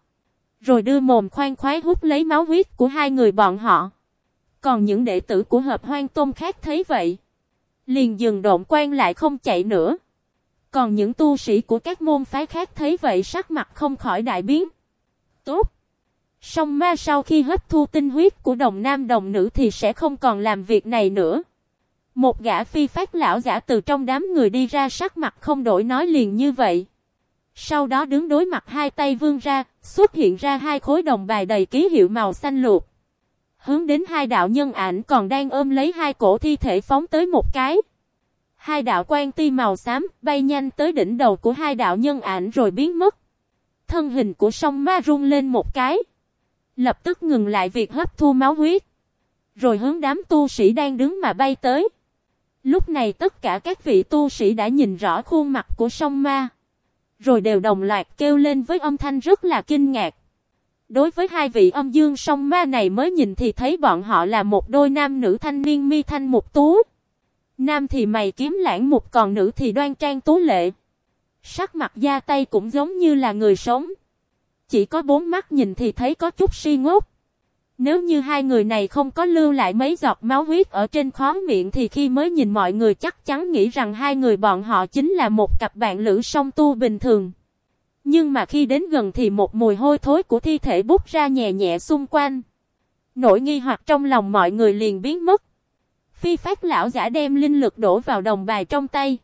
Rồi đưa mồm khoan khoái hút lấy máu huyết của hai người bọn họ. Còn những đệ tử của hợp hoang tôn khác thấy vậy. Liền dừng động quan lại không chạy nữa. Còn những tu sĩ của các môn phái khác thấy vậy sắc mặt không khỏi đại biến. Tốt! Song ma sau khi hấp thu tinh huyết của đồng nam đồng nữ thì sẽ không còn làm việc này nữa. Một gã phi phát lão giả từ trong đám người đi ra sắc mặt không đổi nói liền như vậy. Sau đó đứng đối mặt hai tay vươn ra, xuất hiện ra hai khối đồng bài đầy ký hiệu màu xanh luộc. Hướng đến hai đạo nhân ảnh còn đang ôm lấy hai cổ thi thể phóng tới một cái. Hai đạo quan ti màu xám bay nhanh tới đỉnh đầu của hai đạo nhân ảnh rồi biến mất. Thân hình của sông ma rung lên một cái. Lập tức ngừng lại việc hấp thu máu huyết. Rồi hướng đám tu sĩ đang đứng mà bay tới. Lúc này tất cả các vị tu sĩ đã nhìn rõ khuôn mặt của sông ma. Rồi đều đồng loạt kêu lên với âm thanh rất là kinh ngạc. Đối với hai vị âm dương song ma này mới nhìn thì thấy bọn họ là một đôi nam nữ thanh niên mi thanh mục tú. Nam thì mày kiếm lãng mục, còn nữ thì đoan trang tú lệ. Sắc mặt da tay cũng giống như là người sống. Chỉ có bốn mắt nhìn thì thấy có chút si ngốc. Nếu như hai người này không có lưu lại mấy giọt máu huyết ở trên khó miệng thì khi mới nhìn mọi người chắc chắn nghĩ rằng hai người bọn họ chính là một cặp bạn lữ song tu bình thường. Nhưng mà khi đến gần thì một mùi hôi thối của thi thể bút ra nhẹ nhẹ xung quanh. Nỗi nghi hoặc trong lòng mọi người liền biến mất. Phi phát lão giả đem linh lực đổ vào đồng bài trong tay.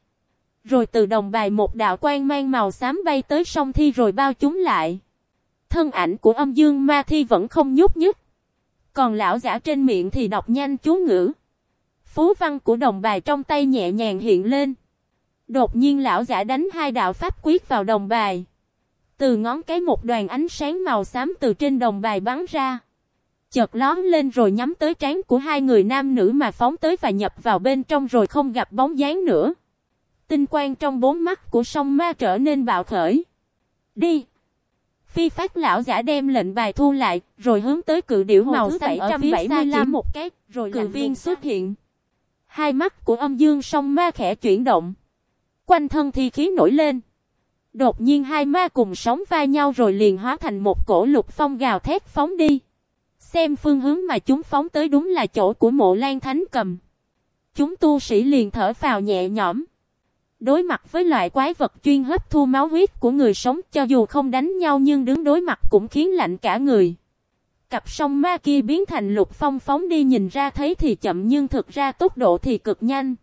Rồi từ đồng bài một đạo quang mang màu xám bay tới sông thi rồi bao chúng lại. Thân ảnh của âm dương ma thi vẫn không nhúc nhích. Còn lão giả trên miệng thì đọc nhanh chú ngữ. Phú văn của đồng bài trong tay nhẹ nhàng hiện lên. Đột nhiên lão giả đánh hai đạo pháp quyết vào đồng bài. Từ ngón cái một đoàn ánh sáng màu xám từ trên đồng bài bắn ra. Chợt lón lên rồi nhắm tới trán của hai người nam nữ mà phóng tới và nhập vào bên trong rồi không gặp bóng dáng nữa. Tinh quang trong bốn mắt của sông ma trở nên bạo khởi. Đi! Phi phát lão giả đem lệnh bài thu lại, rồi hướng tới cự điểu màu xanh ở phía xa chỉ một cái, rồi cự viên xuất hiện. Hai mắt của âm dương sông ma khẽ chuyển động. Quanh thân thi khí nổi lên. Đột nhiên hai ma cùng sóng vai nhau rồi liền hóa thành một cổ lục phong gào thét phóng đi. Xem phương hướng mà chúng phóng tới đúng là chỗ của mộ lan thánh cầm. Chúng tu sĩ liền thở vào nhẹ nhõm. Đối mặt với loại quái vật chuyên hấp thu máu huyết của người sống, cho dù không đánh nhau nhưng đứng đối mặt cũng khiến lạnh cả người. Cặp sông ma kia biến thành lục phong phóng đi, nhìn ra thấy thì chậm nhưng thực ra tốc độ thì cực nhanh.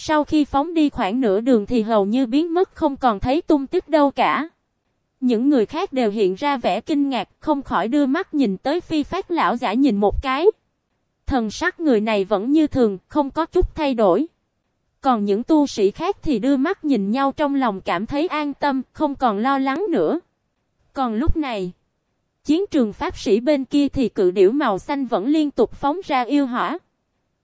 Sau khi phóng đi khoảng nửa đường thì hầu như biến mất không còn thấy tung tích đâu cả. Những người khác đều hiện ra vẻ kinh ngạc không khỏi đưa mắt nhìn tới phi phát lão giả nhìn một cái. Thần sắc người này vẫn như thường, không có chút thay đổi. Còn những tu sĩ khác thì đưa mắt nhìn nhau trong lòng cảm thấy an tâm, không còn lo lắng nữa. Còn lúc này, chiến trường pháp sĩ bên kia thì cự điểu màu xanh vẫn liên tục phóng ra yêu hỏa.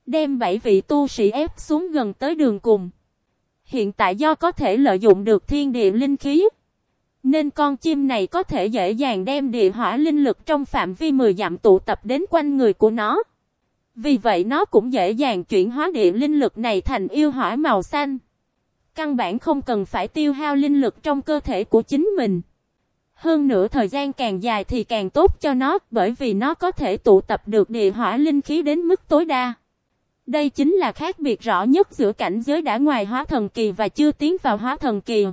Đem bảy vị tu sĩ ép xuống gần tới đường cùng. Hiện tại do có thể lợi dụng được thiên địa linh khí. Nên con chim này có thể dễ dàng đem địa hỏa linh lực trong phạm vi 10 dặm tụ tập đến quanh người của nó. Vì vậy nó cũng dễ dàng chuyển hóa địa linh lực này thành yêu hỏa màu xanh. Căn bản không cần phải tiêu hao linh lực trong cơ thể của chính mình. Hơn nữa thời gian càng dài thì càng tốt cho nó, bởi vì nó có thể tụ tập được địa hỏa linh khí đến mức tối đa. Đây chính là khác biệt rõ nhất giữa cảnh giới đã ngoài hóa thần kỳ và chưa tiến vào hóa thần kỳ.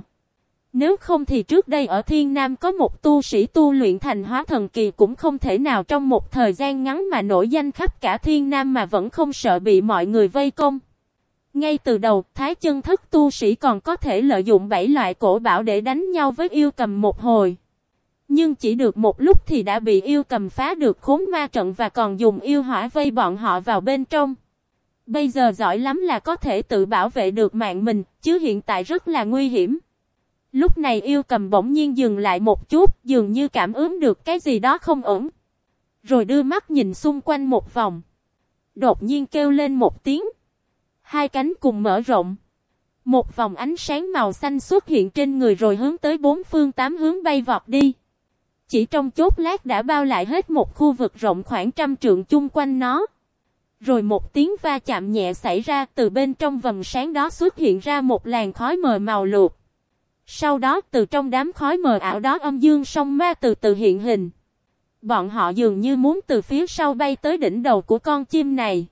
Nếu không thì trước đây ở Thiên Nam có một tu sĩ tu luyện thành hóa thần kỳ cũng không thể nào trong một thời gian ngắn mà nổi danh khắp cả Thiên Nam mà vẫn không sợ bị mọi người vây công. Ngay từ đầu, Thái chân thức tu sĩ còn có thể lợi dụng bảy loại cổ bảo để đánh nhau với yêu cầm một hồi. Nhưng chỉ được một lúc thì đã bị yêu cầm phá được khốn ma trận và còn dùng yêu hỏa vây bọn họ vào bên trong. Bây giờ giỏi lắm là có thể tự bảo vệ được mạng mình, chứ hiện tại rất là nguy hiểm. Lúc này yêu cầm bỗng nhiên dừng lại một chút, dường như cảm ứng được cái gì đó không ổn. Rồi đưa mắt nhìn xung quanh một vòng. Đột nhiên kêu lên một tiếng. Hai cánh cùng mở rộng. Một vòng ánh sáng màu xanh xuất hiện trên người rồi hướng tới bốn phương tám hướng bay vọt đi. Chỉ trong chốt lát đã bao lại hết một khu vực rộng khoảng trăm trượng chung quanh nó. Rồi một tiếng va chạm nhẹ xảy ra, từ bên trong vầng sáng đó xuất hiện ra một làn khói mờ màu luộc. Sau đó, từ trong đám khói mờ ảo đó âm dương sông ma từ từ hiện hình. Bọn họ dường như muốn từ phía sau bay tới đỉnh đầu của con chim này.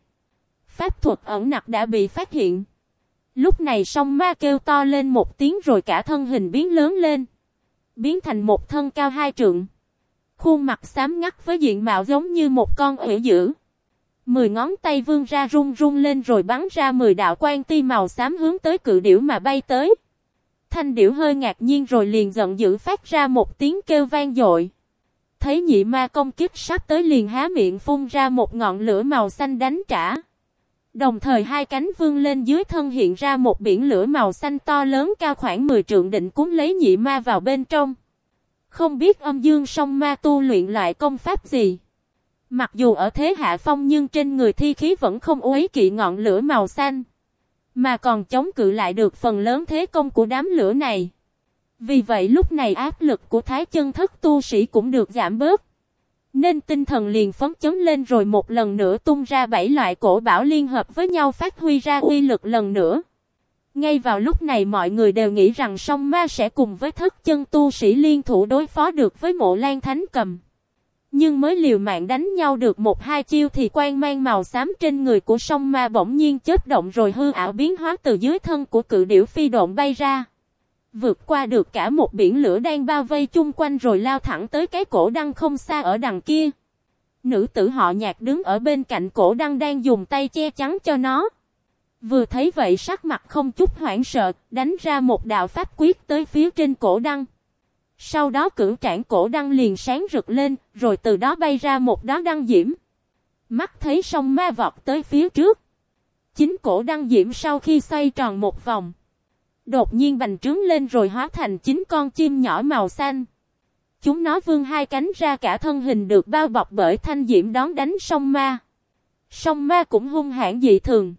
Pháp thuật ẩn nặc đã bị phát hiện. Lúc này sông ma kêu to lên một tiếng rồi cả thân hình biến lớn lên. Biến thành một thân cao hai trượng. Khuôn mặt xám ngắt với diện mạo giống như một con ủy dữ. Mười ngón tay vươn ra rung rung lên rồi bắn ra mười đạo quan ti màu xám hướng tới cự điểu mà bay tới. Thanh điểu hơi ngạc nhiên rồi liền giận dữ phát ra một tiếng kêu vang dội. Thấy nhị ma công kích sắp tới liền há miệng phun ra một ngọn lửa màu xanh đánh trả. Đồng thời hai cánh vương lên dưới thân hiện ra một biển lửa màu xanh to lớn cao khoảng 10 trượng định cuốn lấy nhị ma vào bên trong. Không biết âm dương song ma tu luyện loại công pháp gì. Mặc dù ở thế hạ phong nhưng trên người thi khí vẫn không uế kỵ ngọn lửa màu xanh. Mà còn chống cự lại được phần lớn thế công của đám lửa này. Vì vậy lúc này áp lực của thái chân thất tu sĩ cũng được giảm bớt. Nên tinh thần liền phấn chấn lên rồi một lần nữa tung ra bảy loại cổ bảo liên hợp với nhau phát huy ra uy lực lần nữa. Ngay vào lúc này mọi người đều nghĩ rằng song ma sẽ cùng với thất chân tu sĩ liên thủ đối phó được với mộ lan thánh cầm. Nhưng mới liều mạng đánh nhau được một hai chiêu thì quan mang màu xám trên người của sông ma bỗng nhiên chết động rồi hư ảo biến hóa từ dưới thân của cự điểu phi độn bay ra. Vượt qua được cả một biển lửa đang bao vây chung quanh rồi lao thẳng tới cái cổ đăng không xa ở đằng kia. Nữ tử họ nhạc đứng ở bên cạnh cổ đăng đang dùng tay che chắn cho nó. Vừa thấy vậy sắc mặt không chút hoảng sợ, đánh ra một đạo pháp quyết tới phía trên cổ đăng. Sau đó cửu trảng cổ đăng liền sáng rực lên, rồi từ đó bay ra một đóa đăng diễm. Mắt thấy sông ma vọt tới phía trước. Chính cổ đăng diễm sau khi xoay tròn một vòng. Đột nhiên bành trướng lên rồi hóa thành chính con chim nhỏ màu xanh. Chúng nó vươn hai cánh ra cả thân hình được bao bọc bởi thanh diễm đón đánh sông ma. Sông ma cũng hung hãn dị thường.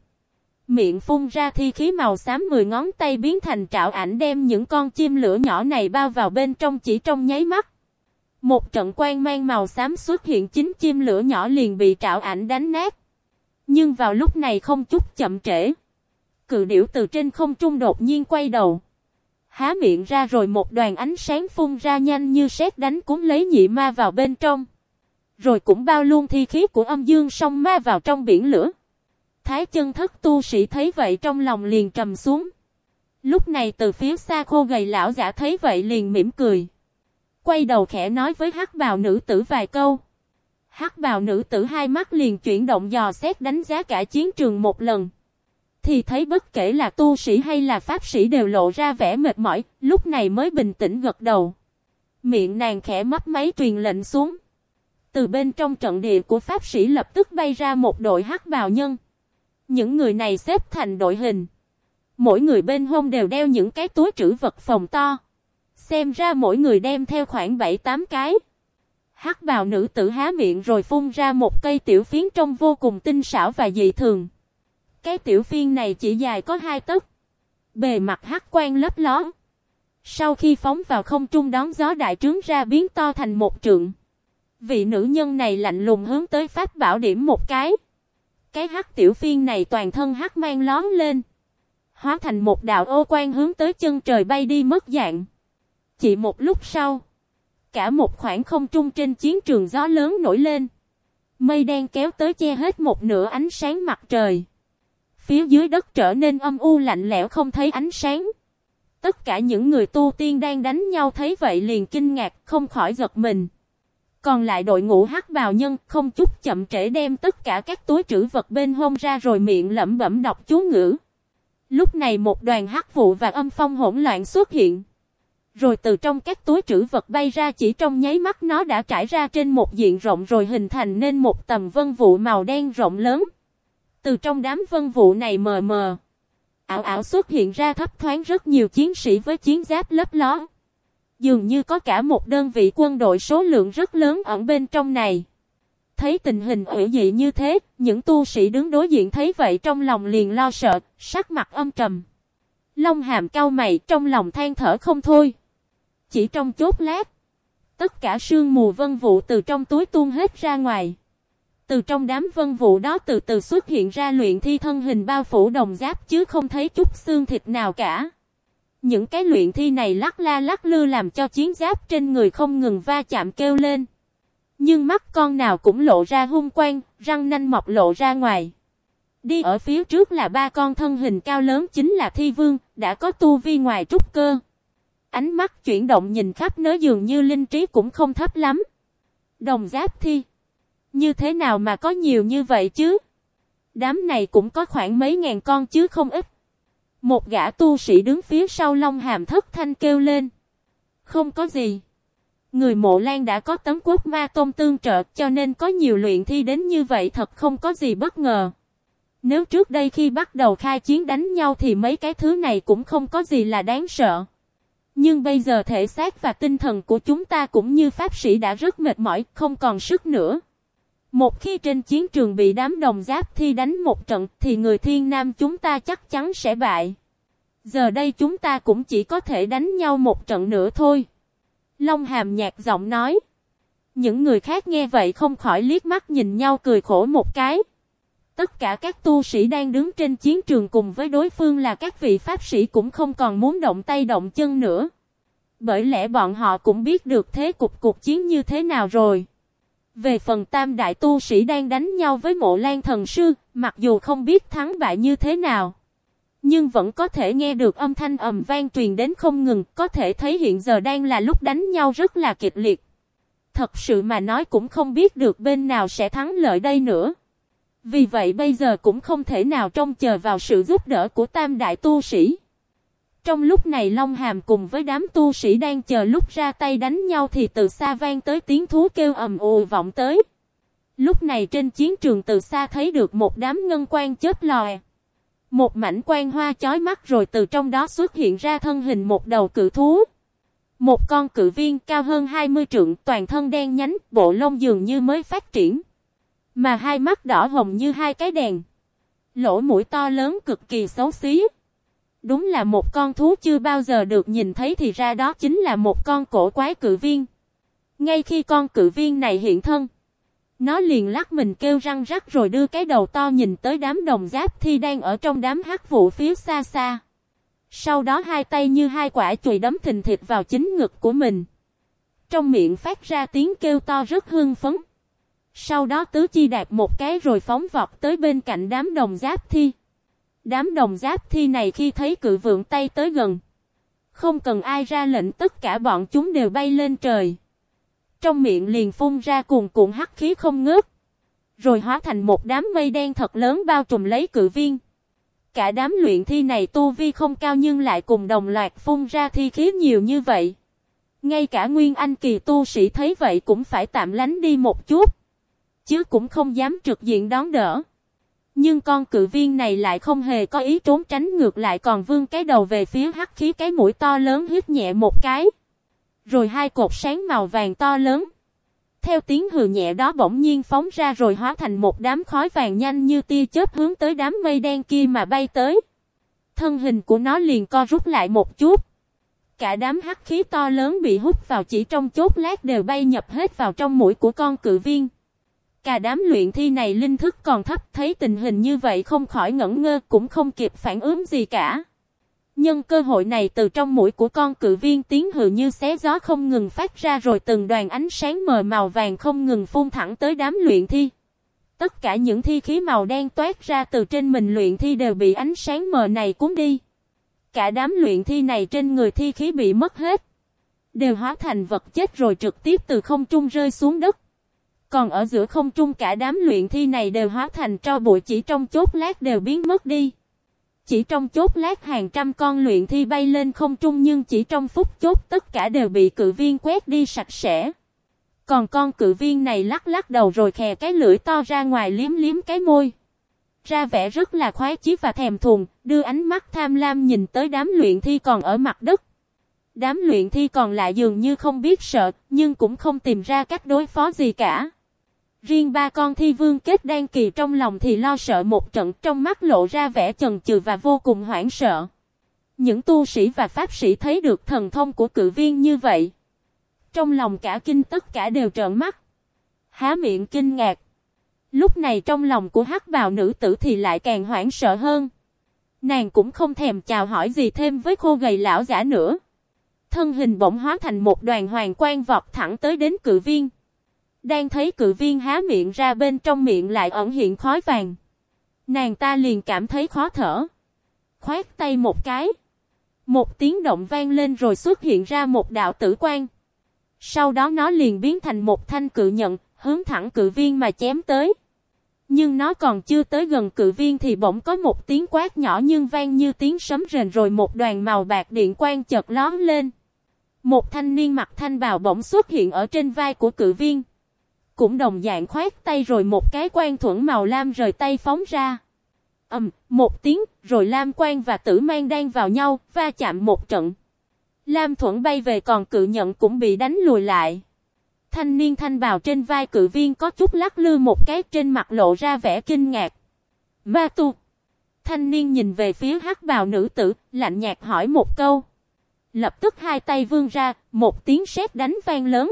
Miệng phun ra thi khí màu xám mười ngón tay biến thành trạo ảnh đem những con chim lửa nhỏ này bao vào bên trong chỉ trong nháy mắt. Một trận quang mang màu xám xuất hiện chính chim lửa nhỏ liền bị trạo ảnh đánh nát. Nhưng vào lúc này không chút chậm trễ. Cự điểu từ trên không trung đột nhiên quay đầu. Há miệng ra rồi một đoàn ánh sáng phun ra nhanh như sét đánh cuốn lấy nhị ma vào bên trong. Rồi cũng bao luôn thi khí của âm dương song ma vào trong biển lửa. Thái chân thất tu sĩ thấy vậy trong lòng liền trầm xuống. Lúc này từ phía xa khô gầy lão giả thấy vậy liền mỉm cười. Quay đầu khẽ nói với hắc bào nữ tử vài câu. Hắc bào nữ tử hai mắt liền chuyển động dò xét đánh giá cả chiến trường một lần. Thì thấy bất kể là tu sĩ hay là pháp sĩ đều lộ ra vẻ mệt mỏi, lúc này mới bình tĩnh gật đầu. Miệng nàng khẽ mấp máy truyền lệnh xuống. Từ bên trong trận địa của pháp sĩ lập tức bay ra một đội hắc bào nhân. Những người này xếp thành đội hình. Mỗi người bên hông đều đeo những cái túi trữ vật phòng to. Xem ra mỗi người đem theo khoảng 7-8 cái. Hắc bào nữ tử há miệng rồi phun ra một cây tiểu phiến trông vô cùng tinh xảo và dị thường. Cái tiểu phiên này chỉ dài có hai tấc. Bề mặt hắc quan lấp ló. Sau khi phóng vào không trung đón gió đại trướng ra biến to thành một trượng. Vị nữ nhân này lạnh lùng hướng tới pháp bảo điểm một cái. Cái hắc tiểu phiên này toàn thân hắc mang lón lên. Hóa thành một đạo ô quan hướng tới chân trời bay đi mất dạng. Chỉ một lúc sau. Cả một khoảng không trung trên chiến trường gió lớn nổi lên. Mây đen kéo tới che hết một nửa ánh sáng mặt trời. Phía dưới đất trở nên âm u lạnh lẽo không thấy ánh sáng. Tất cả những người tu tiên đang đánh nhau thấy vậy liền kinh ngạc, không khỏi giật mình. Còn lại đội ngũ hắc bào nhân không chút chậm trễ đem tất cả các túi trữ vật bên hông ra rồi miệng lẩm bẩm đọc chú ngữ. Lúc này một đoàn hắc vụ và âm phong hỗn loạn xuất hiện. Rồi từ trong các túi trữ vật bay ra chỉ trong nháy mắt nó đã trải ra trên một diện rộng rồi hình thành nên một tầm vân vụ màu đen rộng lớn. Từ trong đám vân vụ này mờ mờ. Ảo ảo xuất hiện ra thấp thoáng rất nhiều chiến sĩ với chiến giáp lấp ló. Dường như có cả một đơn vị quân đội số lượng rất lớn ẩn bên trong này. Thấy tình hình ủy dị như thế, những tu sĩ đứng đối diện thấy vậy trong lòng liền lo sợ, sắc mặt âm trầm. Long hàm cao mày trong lòng than thở không thôi. Chỉ trong chốt lát, tất cả sương mù vân vụ từ trong túi tuôn hết ra ngoài. Từ trong đám vân vụ đó từ từ xuất hiện ra luyện thi thân hình bao phủ đồng giáp chứ không thấy chút xương thịt nào cả. Những cái luyện thi này lắc la lắc lư làm cho chiến giáp trên người không ngừng va chạm kêu lên. Nhưng mắt con nào cũng lộ ra hung quang, răng nanh mọc lộ ra ngoài. Đi ở phía trước là ba con thân hình cao lớn chính là thi vương, đã có tu vi ngoài trúc cơ. Ánh mắt chuyển động nhìn khắp nơi dường như linh trí cũng không thấp lắm. Đồng giáp thi. Như thế nào mà có nhiều như vậy chứ? Đám này cũng có khoảng mấy ngàn con chứ không ít. Một gã tu sĩ đứng phía sau Long Hàm thất thanh kêu lên. Không có gì. Người mộ lan đã có tấm quốc ma tôn tương trợ cho nên có nhiều luyện thi đến như vậy thật không có gì bất ngờ. Nếu trước đây khi bắt đầu khai chiến đánh nhau thì mấy cái thứ này cũng không có gì là đáng sợ. Nhưng bây giờ thể xác và tinh thần của chúng ta cũng như pháp sĩ đã rất mệt mỏi, không còn sức nữa. Một khi trên chiến trường bị đám đồng giáp thi đánh một trận, thì người thiên nam chúng ta chắc chắn sẽ bại. Giờ đây chúng ta cũng chỉ có thể đánh nhau một trận nữa thôi. Long hàm nhạt giọng nói. Những người khác nghe vậy không khỏi liếc mắt nhìn nhau cười khổ một cái. Tất cả các tu sĩ đang đứng trên chiến trường cùng với đối phương là các vị pháp sĩ cũng không còn muốn động tay động chân nữa. Bởi lẽ bọn họ cũng biết được thế cục cuộc chiến như thế nào rồi. Về phần tam đại tu sĩ đang đánh nhau với mộ lan thần sư, mặc dù không biết thắng bại như thế nào. Nhưng vẫn có thể nghe được âm thanh ầm vang truyền đến không ngừng, có thể thấy hiện giờ đang là lúc đánh nhau rất là kịch liệt. Thật sự mà nói cũng không biết được bên nào sẽ thắng lợi đây nữa. Vì vậy bây giờ cũng không thể nào trông chờ vào sự giúp đỡ của tam đại tu sĩ. Trong lúc này Long Hàm cùng với đám tu sĩ đang chờ lúc ra tay đánh nhau thì từ xa vang tới tiếng thú kêu ầm ồ vọng tới. Lúc này trên chiến trường từ xa thấy được một đám ngân quan chớp lòe. Một mảnh quan hoa chói mắt rồi từ trong đó xuất hiện ra thân hình một đầu cự thú. Một con cự viên cao hơn 20 trượng toàn thân đen nhánh, bộ lông dường như mới phát triển. Mà hai mắt đỏ hồng như hai cái đèn. Lỗ mũi to lớn cực kỳ xấu xí. Đúng là một con thú chưa bao giờ được nhìn thấy thì ra đó chính là một con cổ quái cự viên. Ngay khi con cự viên này hiện thân, nó liền lắc mình kêu răng rắc rồi đưa cái đầu to nhìn tới đám đồng giáp thi đang ở trong đám hắc vụ phía xa xa. Sau đó hai tay như hai quả chùy đấm thình thịt vào chính ngực của mình. Trong miệng phát ra tiếng kêu to rất hương phấn. Sau đó tứ chi đạp một cái rồi phóng vọt tới bên cạnh đám đồng giáp thi. Đám đồng giáp thi này khi thấy cự vượng tay tới gần. Không cần ai ra lệnh, tất cả bọn chúng đều bay lên trời. Trong miệng liền phun ra cuồn cuộn hắc khí không ngớt. Rồi hóa thành một đám mây đen thật lớn bao trùm lấy cự viên. Cả đám luyện thi này tu vi không cao nhưng lại cùng đồng loạt phun ra thi khí nhiều như vậy. Ngay cả Nguyên Anh kỳ tu sĩ thấy vậy cũng phải tạm lánh đi một chút. Chứ cũng không dám trực diện đón đỡ. Nhưng con cự viên này lại không hề có ý trốn tránh ngược lại còn vương cái đầu về phía hắc khí cái mũi to lớn hít nhẹ một cái. Rồi hai cột sáng màu vàng to lớn. Theo tiếng hừ nhẹ đó bỗng nhiên phóng ra rồi hóa thành một đám khói vàng nhanh như tia chớp hướng tới đám mây đen kia mà bay tới. Thân hình của nó liền co rút lại một chút. Cả đám hắc khí to lớn bị hút vào chỉ trong chốt lát đều bay nhập hết vào trong mũi của con cự viên. Cả đám luyện thi này linh thức còn thấp, thấy tình hình như vậy không khỏi ngẩn ngơ, cũng không kịp phản ứng gì cả. Nhân cơ hội này từ trong mũi của con cự viên tiếng hừ như xé gió không ngừng phát ra rồi từng đoàn ánh sáng mờ màu vàng không ngừng phun thẳng tới đám luyện thi. Tất cả những thi khí màu đen toát ra từ trên mình luyện thi đều bị ánh sáng mờ này cuốn đi. Cả đám luyện thi này trên người thi khí bị mất hết. Đều hóa thành vật chết rồi trực tiếp từ không trung rơi xuống đất. Còn ở giữa không trung cả đám luyện thi này đều hóa thành tro bụi chỉ trong chốt lát đều biến mất đi. Chỉ trong chốt lát hàng trăm con luyện thi bay lên không trung nhưng chỉ trong phút chốt tất cả đều bị cự viên quét đi sạch sẽ. Còn con cự viên này lắc lắc đầu rồi khè cái lưỡi to ra ngoài liếm liếm cái môi. Ra vẻ rất là khoái chí và thèm thuồng, đưa ánh mắt tham lam nhìn tới đám luyện thi còn ở mặt đất. Đám luyện thi còn lại dường như không biết sợ, nhưng cũng không tìm ra cách đối phó gì cả. Riêng ba con thi vương kết đan kỳ trong lòng thì lo sợ một trận, trong mắt lộ ra vẻ chần chừ và vô cùng hoảng sợ. Những tu sĩ và pháp sĩ thấy được thần thông của cự viên như vậy. Trong lòng cả kinh tất cả đều trợn mắt. Há miệng kinh ngạc. Lúc này trong lòng của hắc bào nữ tử thì lại càng hoảng sợ hơn. Nàng cũng không thèm chào hỏi gì thêm với khô gầy lão giả nữa. Thân hình bỗng hóa thành một đoàn hoàng quang vọt thẳng tới đến cự viên. Đang thấy cự viên há miệng ra bên trong miệng lại ẩn hiện khói vàng. Nàng ta liền cảm thấy khó thở. Khoát tay một cái. Một tiếng động vang lên rồi xuất hiện ra một đạo tử quan. Sau đó nó liền biến thành một thanh cự nhận, hướng thẳng cự viên mà chém tới. Nhưng nó còn chưa tới gần cự viên thì bỗng có một tiếng quát nhỏ nhưng vang như tiếng sấm rền rồi một đoàn màu bạc điện quang chợt lón lên. Một thanh niên mặc thanh bào bỗng xuất hiện ở trên vai của cự viên cũng đồng dạng khoát tay rồi một cái quan thuẫn màu lam rời tay phóng ra. Ầm, um, một tiếng, rồi lam quan và tử mang đang vào nhau, va chạm một trận. Lam thuẫn bay về còn cự nhận cũng bị đánh lùi lại. Thanh niên thanh bào trên vai cự viên có chút lắc lư một cái trên mặt lộ ra vẻ kinh ngạc. Ma tu. Thanh niên nhìn về phía hắc bào nữ tử, lạnh nhạt hỏi một câu. Lập tức hai tay vươn ra, một tiếng sét đánh vang lớn.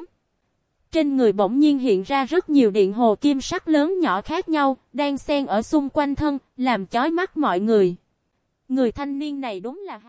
Trên người bỗng nhiên hiện ra rất nhiều điện hồ kim sắc lớn nhỏ khác nhau, đang xen ở xung quanh thân, làm chói mắt mọi người. Người thanh niên này đúng là hài.